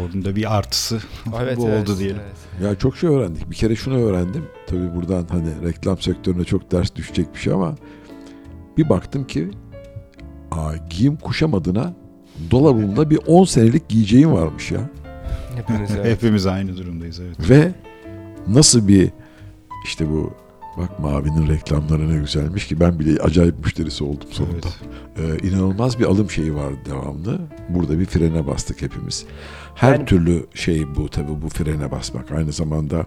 Onun da bir artısı <laughs> Evet, bu evet, oldu diyelim. evet. Ya çok şey öğrendik. Bir kere şunu öğrendim. Tabii buradan hani reklam sektörüne çok ders düşecek bir şey ama bir baktım ki aa, giyim kuşam adına dolabımda bir 10 senelik giyeceğim varmış ya. Hepimiz <laughs> evet. Hepimiz aynı durumdayız evet. Ve nasıl bir işte bu bak Mavi'nin reklamları ne güzelmiş ki ben bile acayip müşterisi oldum sonunda. Evet. Ee, inanılmaz bir alım şeyi vardı devamlı. Burada bir frene bastık hepimiz. Her Yani- türlü şey bu tabii bu frene basmak. Aynı zamanda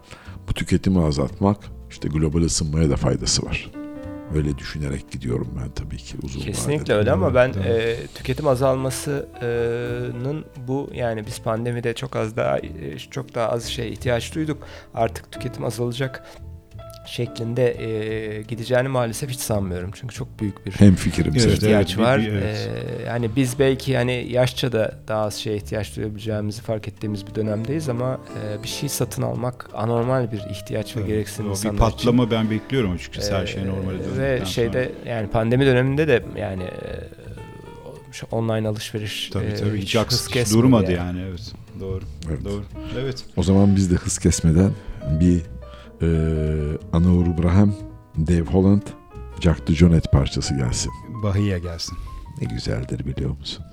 bu tüketimi azaltmak işte global ısınmaya da faydası var. Öyle düşünerek gidiyorum ben tabii ki uzun Kesinlikle vadede. öyle ama ben Evet, e, tüketim azalmasının bu yani biz pandemide çok az daha e, çok daha az şey ihtiyaç duyduk. Artık tüketim azalacak şeklinde e, gideceğini maalesef hiç sanmıyorum. Çünkü çok büyük bir Hem fikrim Evet, ihtiyaç bir- var. bir- evet. E, yani biz belki hani yaşça da daha az şeye ihtiyaç duyabileceğimizi fark ettiğimiz bir dönemdeyiz ama e, bir şey satın almak anormal bir ihtiyaç ve Evet, gereksinim o insanlar bir için. patlama ben bekliyorum açıkçası her şey normale döndükten Ve sonra. şeyde yani pandemi döneminde de yani e, online alışveriş Tabii e, tabii hiç, hiç kesmedi durmadı yani. evet. Doğru. Evet. Doğru. Evet. O zaman biz de hız kesmeden bir e, Anur Ibrahim, Dave Holland, Jack DeJohnette parçası gelsin. Bahia gelsin. Ne güzeldir biliyor musun?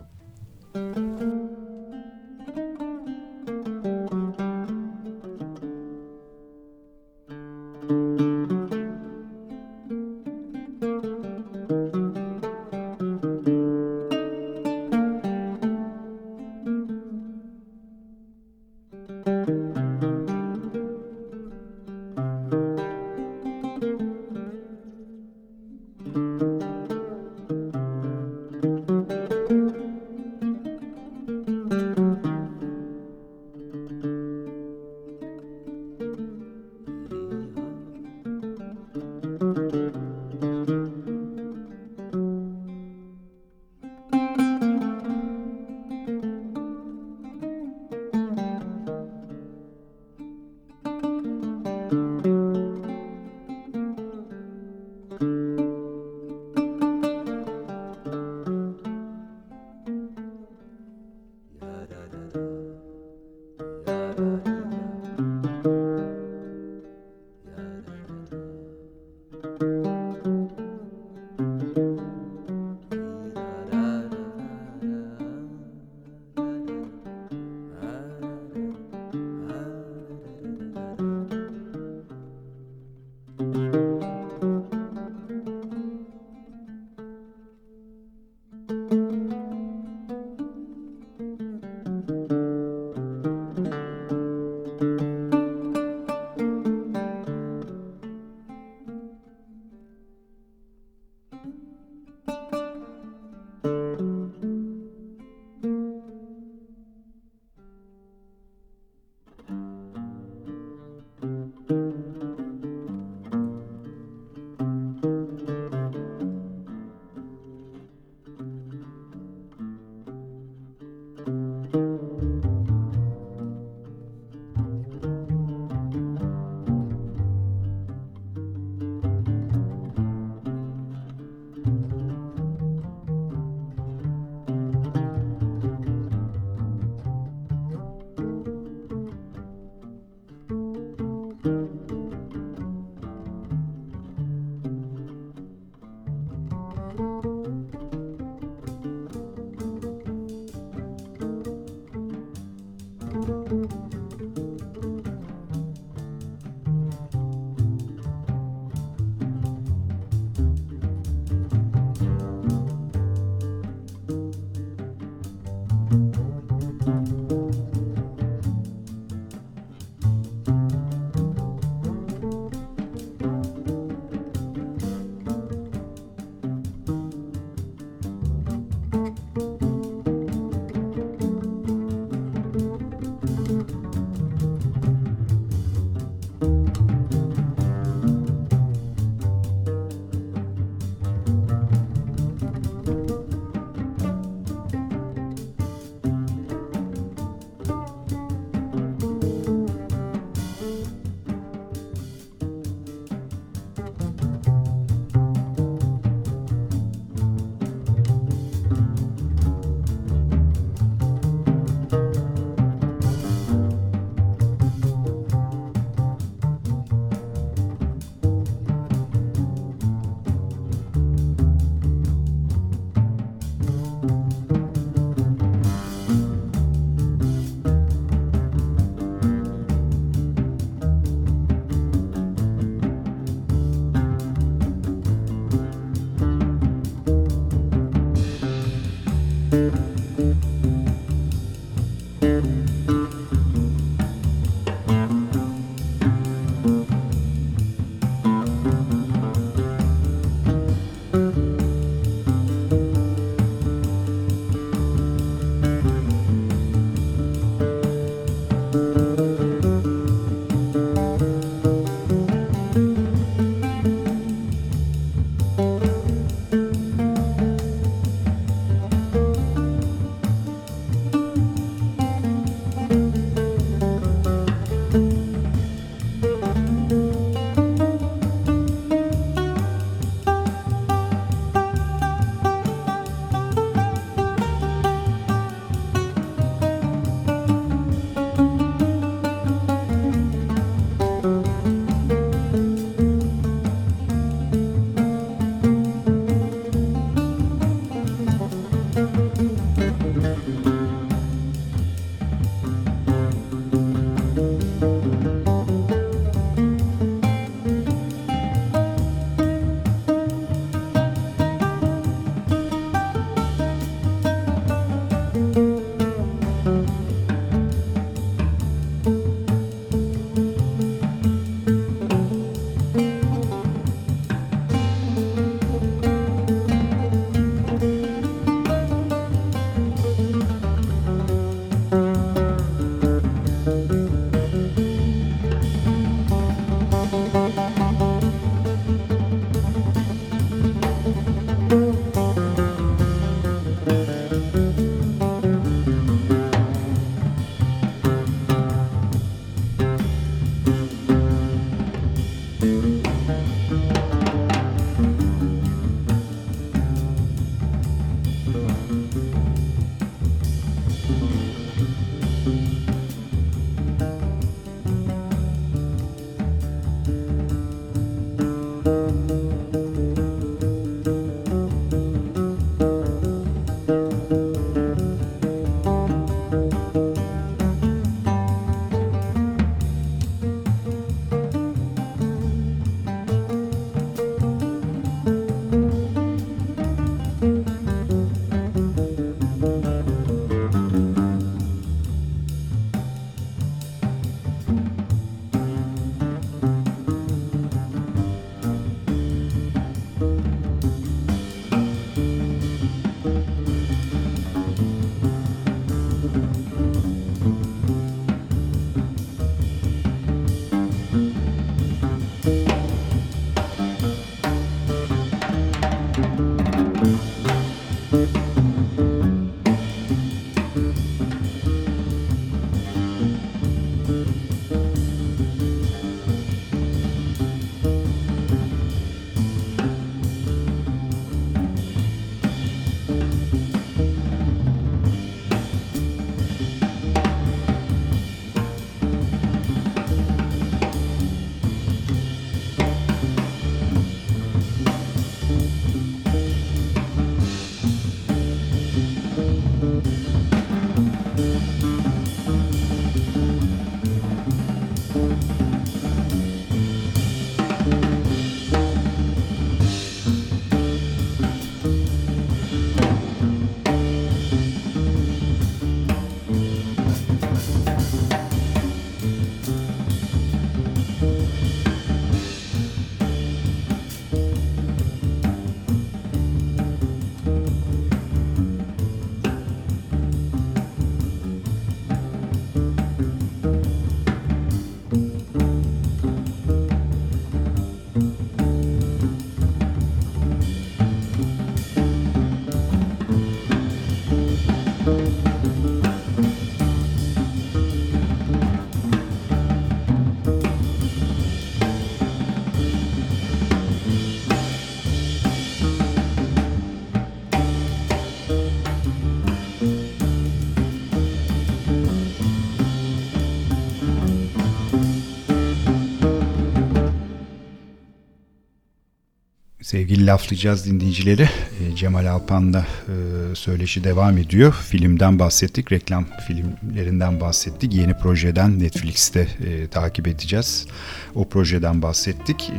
Sevgili laflayacağız dinleyicileri. E, Cemal Alpan'la e, söyleşi devam ediyor. Filmden bahsettik, reklam filmlerinden bahsettik. Yeni projeden Netflix'te e, takip edeceğiz. O projeden bahsettik.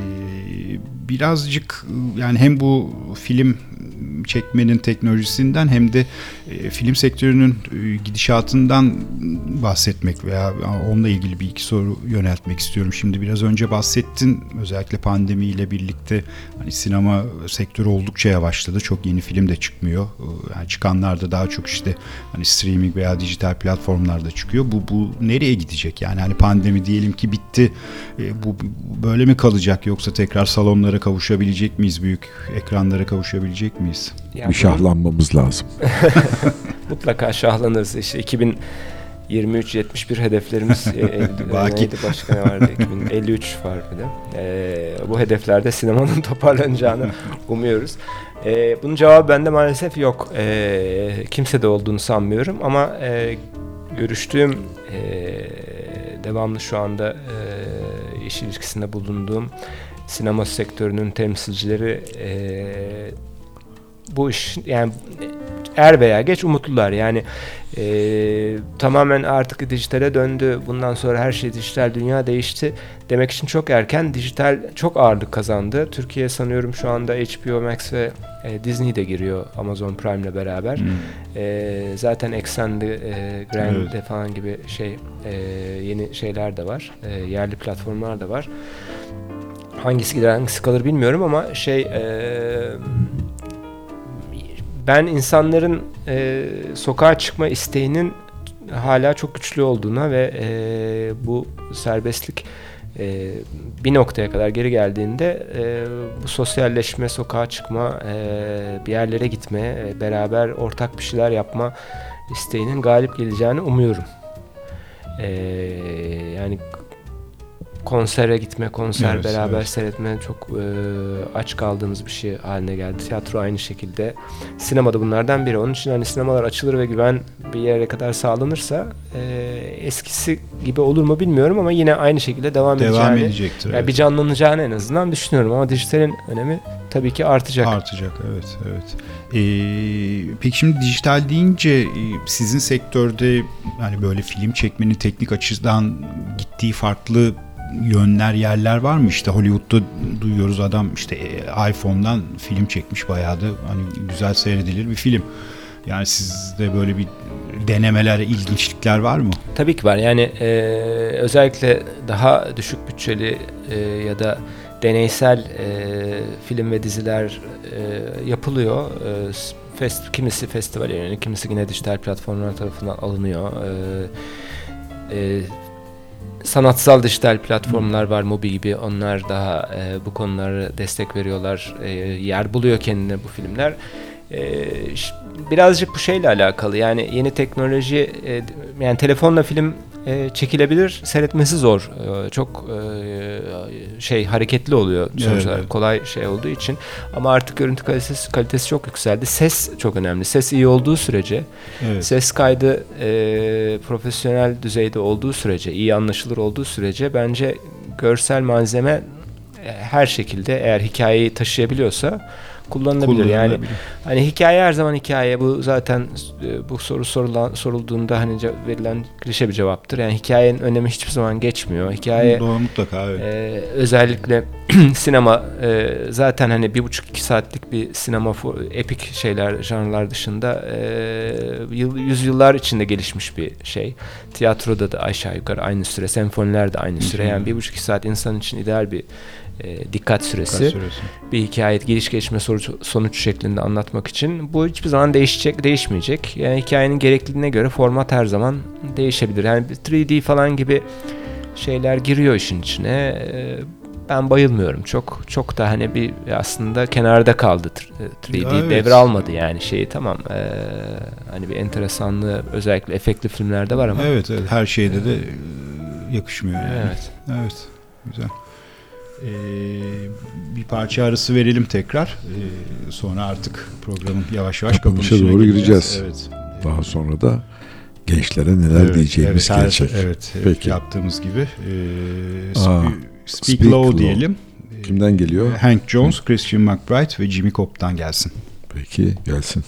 Birazcık yani hem bu film çekmenin teknolojisinden hem de film sektörünün gidişatından bahsetmek veya onunla ilgili bir iki soru yöneltmek istiyorum. Şimdi biraz önce bahsettin özellikle pandemiyle birlikte hani sinema sektörü oldukça yavaşladı. Çok yeni film de çıkmıyor. Yani çıkanlar da daha çok işte hani streaming veya dijital platformlarda çıkıyor. Bu bu nereye gidecek? Yani hani pandemi diyelim ki bitti. E, bu böyle mi kalacak yoksa tekrar salonlara kavuşabilecek miyiz? Büyük ekranlara kavuşabilecek miyiz? Yani bir şahlanmamız lazım. <laughs> Mutlaka şahlanırız. İşte 2023 71 hedeflerimiz <laughs> e, e, Baki. neydi başka ne vardı? 2053 var bir de. E, bu hedeflerde sinemanın <laughs> toparlanacağını umuyoruz. E, bunun cevabı bende maalesef yok. E, kimse de olduğunu sanmıyorum ama e, görüştüğüm e, devamlı şu anda e, iş ilişkisinde bulunduğum sinema sektörünün temsilcileri e, bu iş yani er veya geç umutlular. Yani e, tamamen artık dijitale döndü. Bundan sonra her şey dijital, dünya değişti. Demek için çok erken. Dijital çok ağırlık kazandı. Türkiye sanıyorum şu anda HBO Max ve e, Disney de giriyor Amazon Prime ile beraber. Hmm. E, zaten Exxen'de, e, Grand'de Evet. falan gibi şey e, yeni şeyler de var. E, yerli platformlar da var. Hangisi gider hangisi kalır bilmiyorum ama şey e, ben insanların e, sokağa çıkma isteğinin hala çok güçlü olduğuna ve e, bu serbestlik e, bir noktaya kadar geri geldiğinde e, bu sosyalleşme, sokağa çıkma, e, bir yerlere gitme, e, beraber ortak bir şeyler yapma isteğinin galip geleceğini umuyorum. E, yani konsere gitme, konser Evet, beraber evet. seyretme çok e, aç kaldığımız bir şey haline geldi. Tiyatro aynı şekilde. Sinemada bunlardan biri. Onun için hani sinemalar açılır ve güven bir yere kadar sağlanırsa e, eskisi gibi olur mu bilmiyorum ama yine aynı şekilde devam, Devam edeceğini, edecektir. yani evet. bir canlanacağını en azından düşünüyorum ama dijitalin önemi tabii ki artacak. Artacak evet evet. Ee, peki şimdi dijital deyince e, sizin sektörde hani böyle film çekmenin teknik açıdan gittiği farklı yönler yerler var mı? İşte Hollywood'da duyuyoruz adam işte e, iPhone'dan film çekmiş bayağı da hani güzel seyredilir bir film. Yani sizde böyle bir denemeler, ilginçlikler var mı? Tabii ki var. Yani e, özellikle daha düşük bütçeli e, ya da deneysel e, film ve diziler e, yapılıyor. E, fest, kimisi festivale yönelik, kimisi yine dijital platformlar tarafından alınıyor. E, e, sanatsal dijital platformlar var, Mobi gibi. Onlar daha e, bu konulara destek veriyorlar. E, yer buluyor kendine bu filmler. E, birazcık bu şeyle alakalı. Yani yeni teknoloji, e, yani telefonla film e, çekilebilir, seyretmesi zor. E, çok e, şey hareketli oluyor sonuç Evet, olarak evet. kolay şey olduğu için. Ama artık görüntü kalitesi kalitesi çok yükseldi. Ses çok önemli. Ses iyi olduğu sürece Evet. Ses kaydı e, profesyonel düzeyde olduğu sürece, iyi anlaşılır olduğu sürece bence görsel malzeme e, her şekilde eğer hikayeyi taşıyabiliyorsa kullanılabilir. Yani Kullanılabilir. hani hikaye her zaman hikaye. Bu zaten e, bu soru sorulan, sorulduğunda hani verilen klişe bir cevaptır. Yani hikayenin önemi hiçbir zaman geçmiyor. Hikaye Doğru mutlaka evet. ee, özellikle <clears throat> sinema e, zaten hani bir buçuk iki saatlik bir sinema epik şeyler janrlar dışında e, yıl, yüzyıllar içinde gelişmiş bir şey. Tiyatroda da aşağı yukarı aynı süre, senfoniler de aynı süre. Yani bir buçuk iki saat insan için ideal bir e, dikkat süresi. Süresi? Bir hikaye giriş gelişme sonuç, sonuç şeklinde anlatmak için bu hiçbir zaman değişecek, değişmeyecek. Yani hikayenin gerekliliğine göre format her zaman değişebilir. Yani bir 3D falan gibi şeyler giriyor işin içine. Ee, Ben bayılmıyorum çok. Çok da hani bir aslında kenarda kaldı tr- 3D. Evet. Devralmadı yani şeyi tamam. Ee, hani bir enteresanlığı özellikle efektli filmlerde var ama. Evet, evet her şeyde de e, yakışmıyor yani. Evet. Evet, güzel. Ee, bir parça arası verelim tekrar. Ee, sonra artık programın yavaş yavaş Kapanışa doğru gideceğiz. gideceğiz. Evet. Daha sonra da gençlere neler Evet, diyeceğimiz evet, her- gelecek. Evet, Peki. yaptığımız gibi. Ee, Aa, spe- speak, speak low low. diyelim. Kimden geliyor? Hank Jones, Christian McBride ve Jimmy Cobb'dan gelsin. Peki gelsin.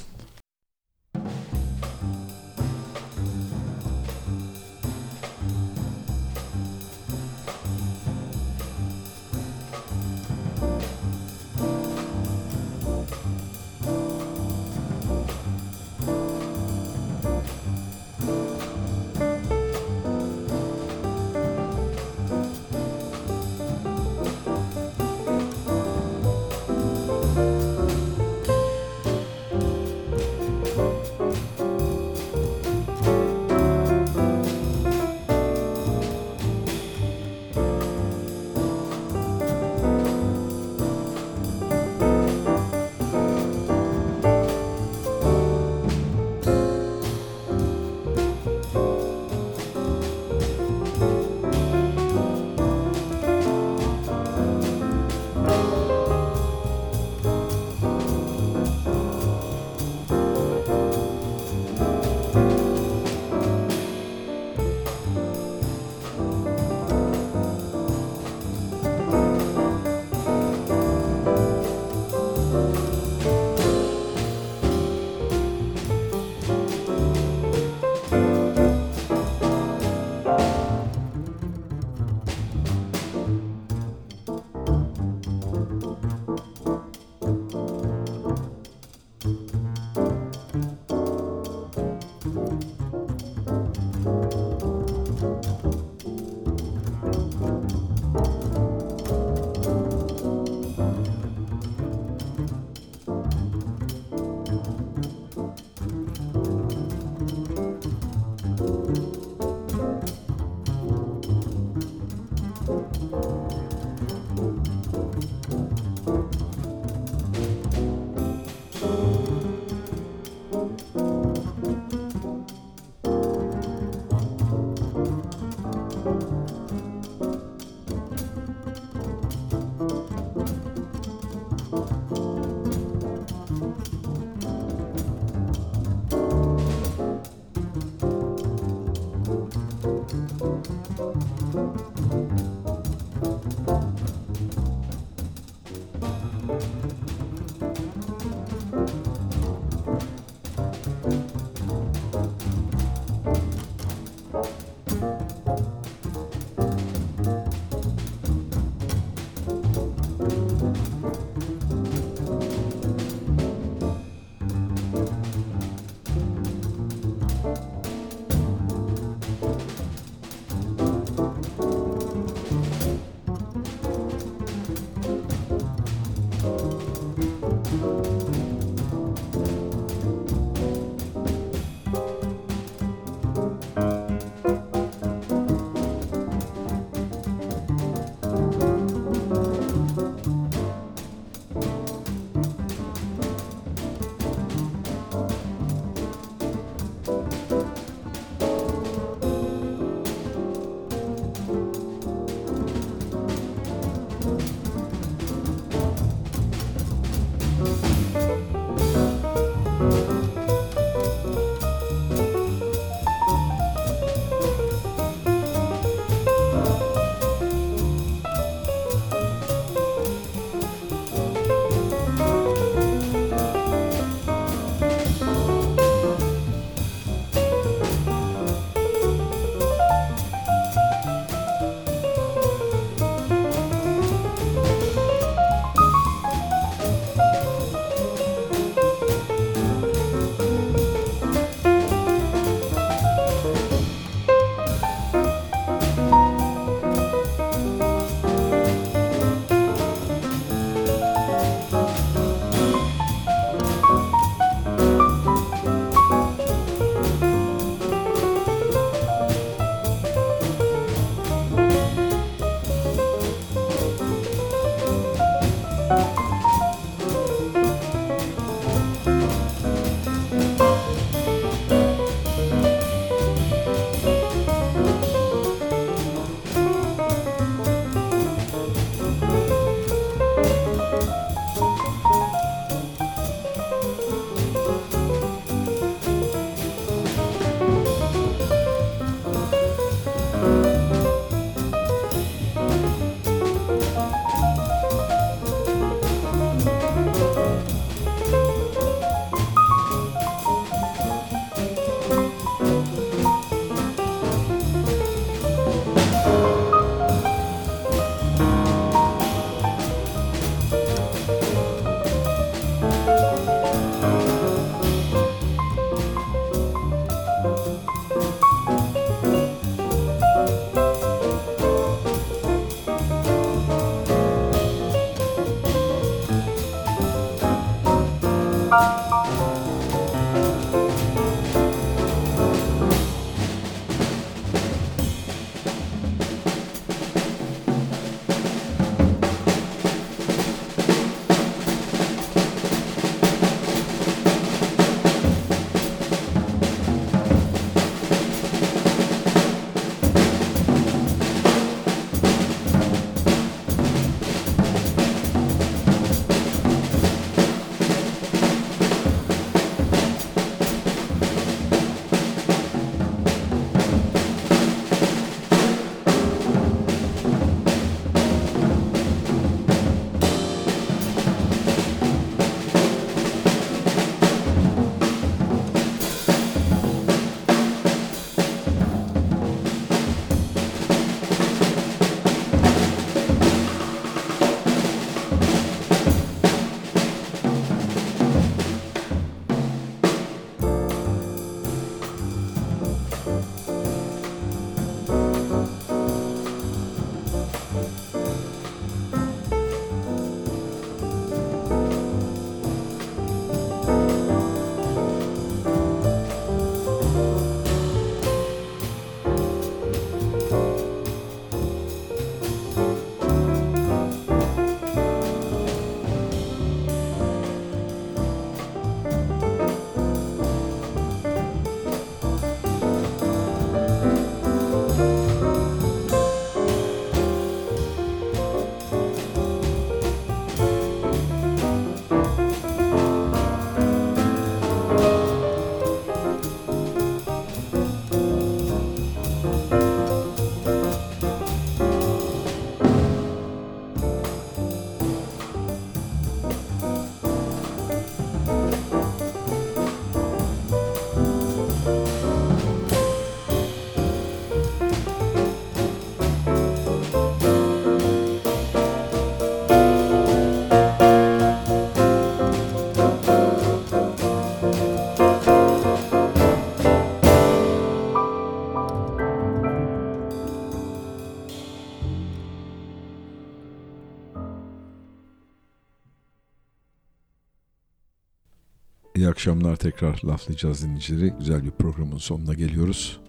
İyi akşamlar tekrar laflayacağız dinleyicileri. Güzel bir programın sonuna geliyoruz.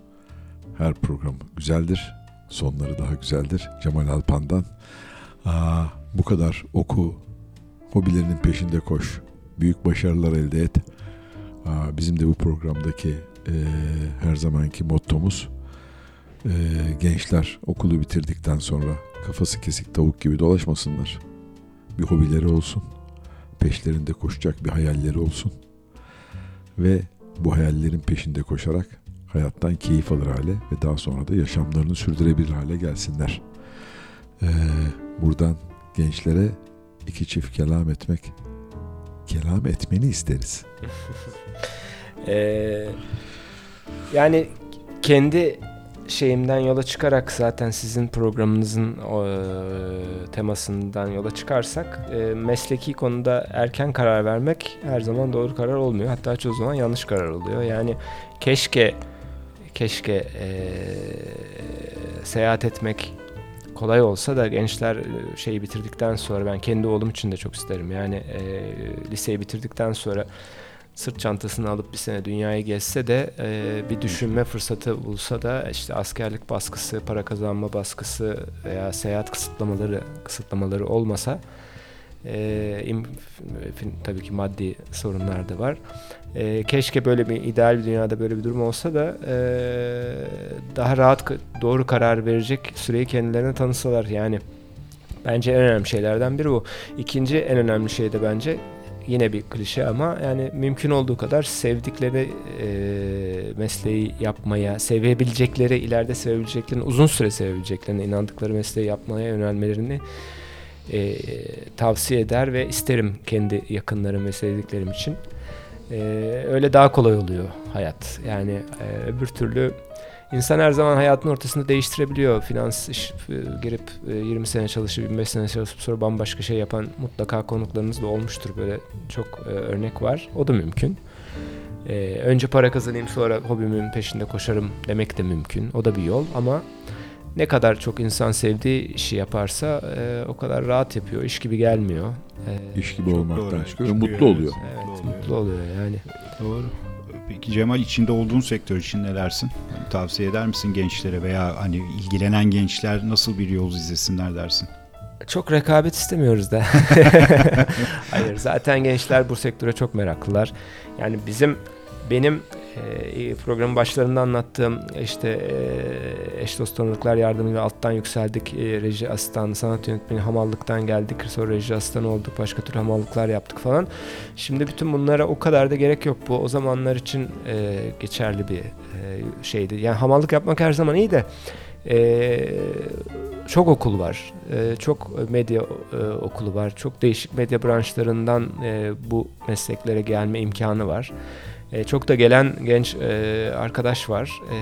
Her program güzeldir. Sonları daha güzeldir. Cemal Alpan'dan. Aa, bu kadar oku, hobilerinin peşinde koş, büyük başarılar elde et. Aa, bizim de bu programdaki e, her zamanki mottomuz e, gençler okulu bitirdikten sonra kafası kesik tavuk gibi dolaşmasınlar. Bir hobileri olsun, peşlerinde koşacak bir hayalleri olsun ve bu hayallerin peşinde koşarak hayattan keyif alır hale ve daha sonra da yaşamlarını sürdürebilir hale gelsinler. Ee, buradan gençlere iki çift kelam etmek, kelam etmeni isteriz. <laughs> Ee, yani kendi şeyimden yola çıkarak zaten sizin programınızın e, temasından yola çıkarsak e, mesleki konuda erken karar vermek her zaman doğru karar olmuyor. Hatta çoğu zaman yanlış karar oluyor. Yani keşke keşke e, seyahat etmek kolay olsa da gençler e, şeyi bitirdikten sonra ben kendi oğlum için de çok isterim. Yani e, liseyi bitirdikten sonra sırt çantasını alıp bir sene dünyayı gezse de e, bir düşünme fırsatı bulsa da işte askerlik baskısı, para kazanma baskısı veya seyahat kısıtlamaları kısıtlamaları olmasa e, im, tabii ki maddi sorunlar da var. E, keşke böyle bir ideal bir dünyada böyle bir durum olsa da e, daha rahat doğru karar verecek süreyi kendilerine tanısalar yani. Bence en önemli şeylerden biri bu. İkinci en önemli şey de bence yine bir klişe ama yani mümkün olduğu kadar sevdikleri e, mesleği yapmaya, sevebilecekleri, ileride sevebileceklerini, uzun süre sevebileceklerine inandıkları mesleği yapmaya yönelmelerini e, tavsiye eder ve isterim kendi yakınlarım ve sevdiklerim için. E, öyle daha kolay oluyor hayat. Yani e, öbür türlü İnsan her zaman hayatın ortasında değiştirebiliyor. Finans iş e, girip 20 e, sene çalışıp 25 sene çalışıp sonra bambaşka şey yapan mutlaka konuklarınız da olmuştur. Böyle çok e, örnek var. O da mümkün. önce para kazanayım sonra hobimin peşinde koşarım demek de mümkün. O da bir yol ama ne kadar çok insan sevdiği işi yaparsa e, o kadar rahat yapıyor. İş gibi gelmiyor. E, İş gibi Çok olmaktan doğru. çıkıyor mutlu evet. oluyor. evet, Mutlu oluyor. mutlu oluyor yani. Doğru. Peki Cemal içinde olduğun sektör için ne dersin? Hani tavsiye eder misin gençlere veya hani ilgilenen gençler nasıl bir yol izlesinler dersin? Çok rekabet istemiyoruz da. <laughs> Hayır zaten gençler bu sektöre çok meraklılar. Yani bizim benim e, programın başlarında anlattığım işte e, eş dost tanıdıklar yardımıyla alttan yükseldik. E, reji asistanı, sanat yönetmeni, hamallıktan geldik. Sonra reji asistanı olduk. Başka tür hamallıklar yaptık falan. Şimdi bütün bunlara o kadar da gerek yok. Bu o zamanlar için geçerli bir şeydi. Yani hamallık yapmak her zaman iyi de e, çok okul var. E, çok medya e, okulu var. Çok değişik medya branşlarından e, bu mesleklere gelme imkanı var. E, çok da gelen genç e, arkadaş var. E,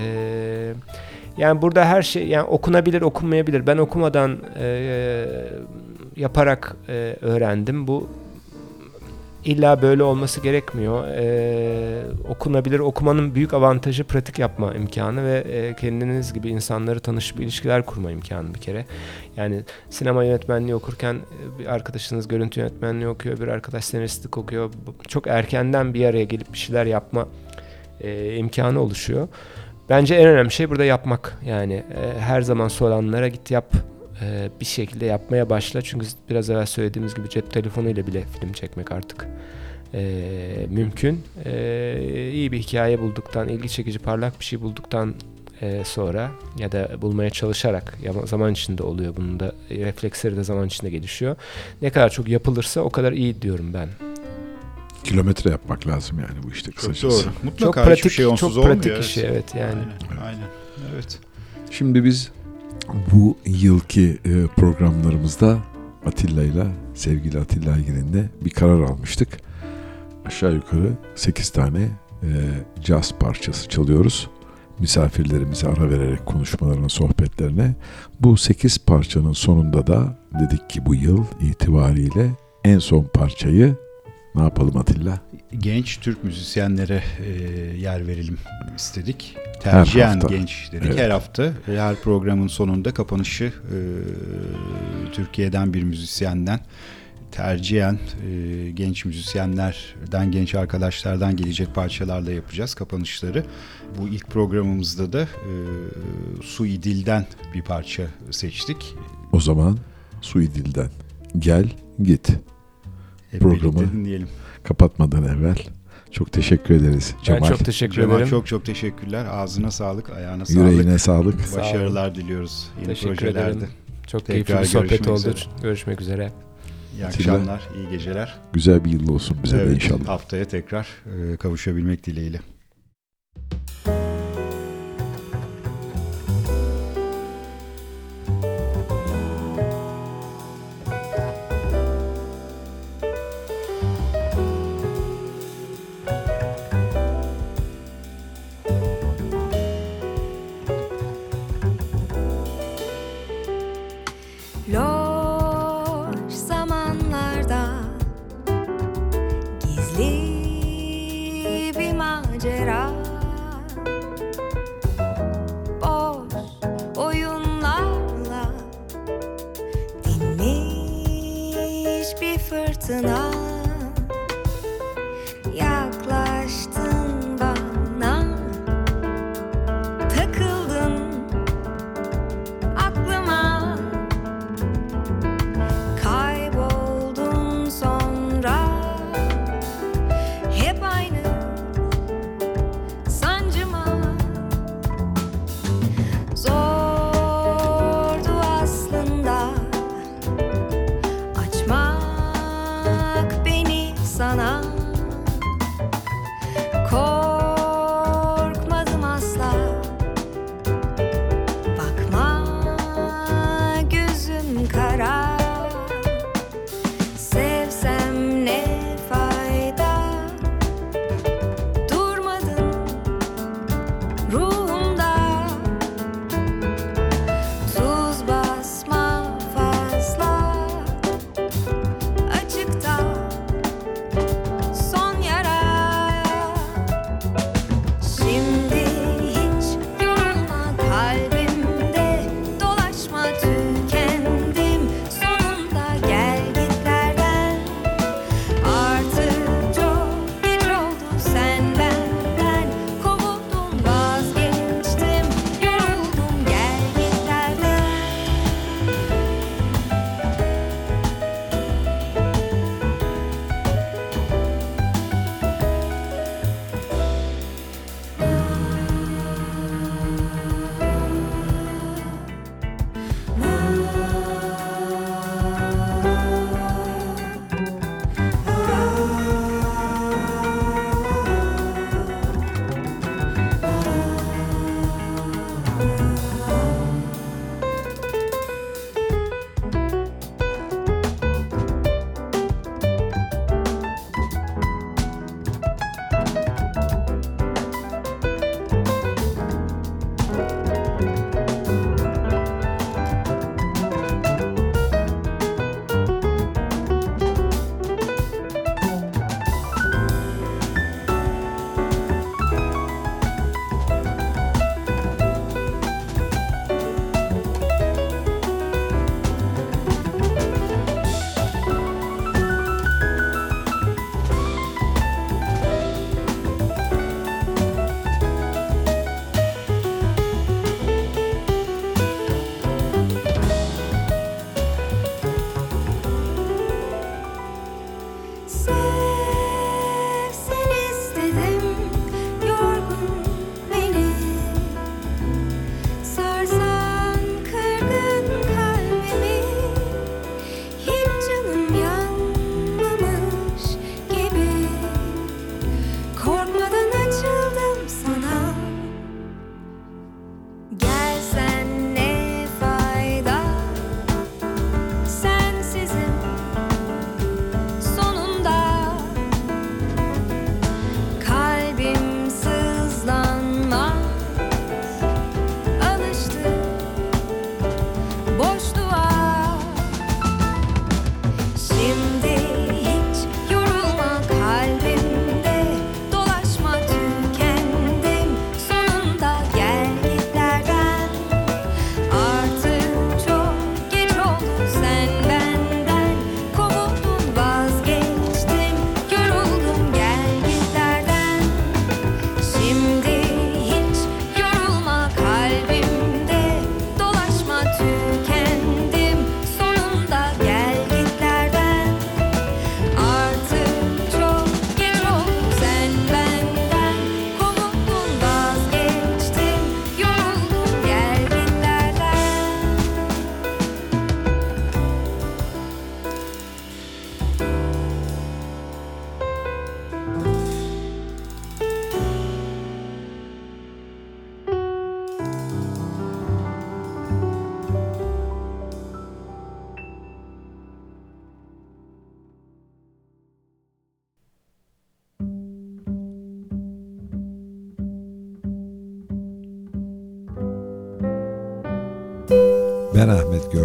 yani burada her şey yani okunabilir, okunmayabilir. Ben okumadan e, yaparak e, öğrendim. Bu illa böyle olması gerekmiyor. Ee, okunabilir. Okumanın büyük avantajı pratik yapma imkanı ve e, kendiniz gibi insanları tanışıp ilişkiler kurma imkanı bir kere. Yani sinema yönetmenliği okurken e, bir arkadaşınız görüntü yönetmenliği okuyor, bir arkadaş senaristlik okuyor. Çok erkenden bir araya gelip bir şeyler yapma e, imkanı oluşuyor. Bence en önemli şey burada yapmak. Yani e, her zaman soranlara git yap e, bir şekilde yapmaya başla. Çünkü biraz evvel söylediğimiz gibi cep telefonuyla bile film çekmek artık e, mümkün. E, iyi bir hikaye bulduktan, ilgi çekici parlak bir şey bulduktan e, sonra ya da bulmaya çalışarak zaman içinde oluyor. Bunun da refleksleri de zaman içinde gelişiyor. Ne kadar çok yapılırsa o kadar iyi diyorum ben. Kilometre yapmak lazım yani bu işte Çok kısacası. doğru. Mutlaka Çok pratik, şey onsuz çok olmuyor. pratik işi evet yani. Aynen. Aynen. Evet. Şimdi biz bu yılki e, programlarımızda Atilla ile sevgili Atilla Aygin'inle bir karar almıştık. Aşağı yukarı 8 tane e, caz parçası çalıyoruz. Misafirlerimize ara vererek konuşmalarına, sohbetlerine. Bu 8 parçanın sonunda da dedik ki bu yıl itibariyle en son parçayı ne yapalım Atilla? Genç Türk müzisyenlere e, yer verelim istedik. Tercihen genç dedik. Evet. Her hafta her programın sonunda kapanışı e, Türkiye'den bir müzisyenden tercihen e, genç müzisyenlerden, genç arkadaşlardan gelecek parçalarla yapacağız kapanışları. Bu ilk programımızda da e, Su İdil'den bir parça seçtik. O zaman Suidil'den gel git. Hep Programı dinleyelim. Kapatmadan evvel çok teşekkür ederiz Cemal. Ben çok teşekkür Cemal ederim. çok çok teşekkürler. Ağzına sağlık, ayağına Yüreğine sağlık. sağlık. Başarılar diliyoruz yeni Teşekkür projelerde. ederim. Çok Tekrar keyifli bir sohbet oldu. üzere. Görüşmek üzere. İyi akşamlar, iyi geceler. Güzel bir yıl olsun bize de Evet, inşallah. Haftaya tekrar e, kavuşabilmek dileğiyle.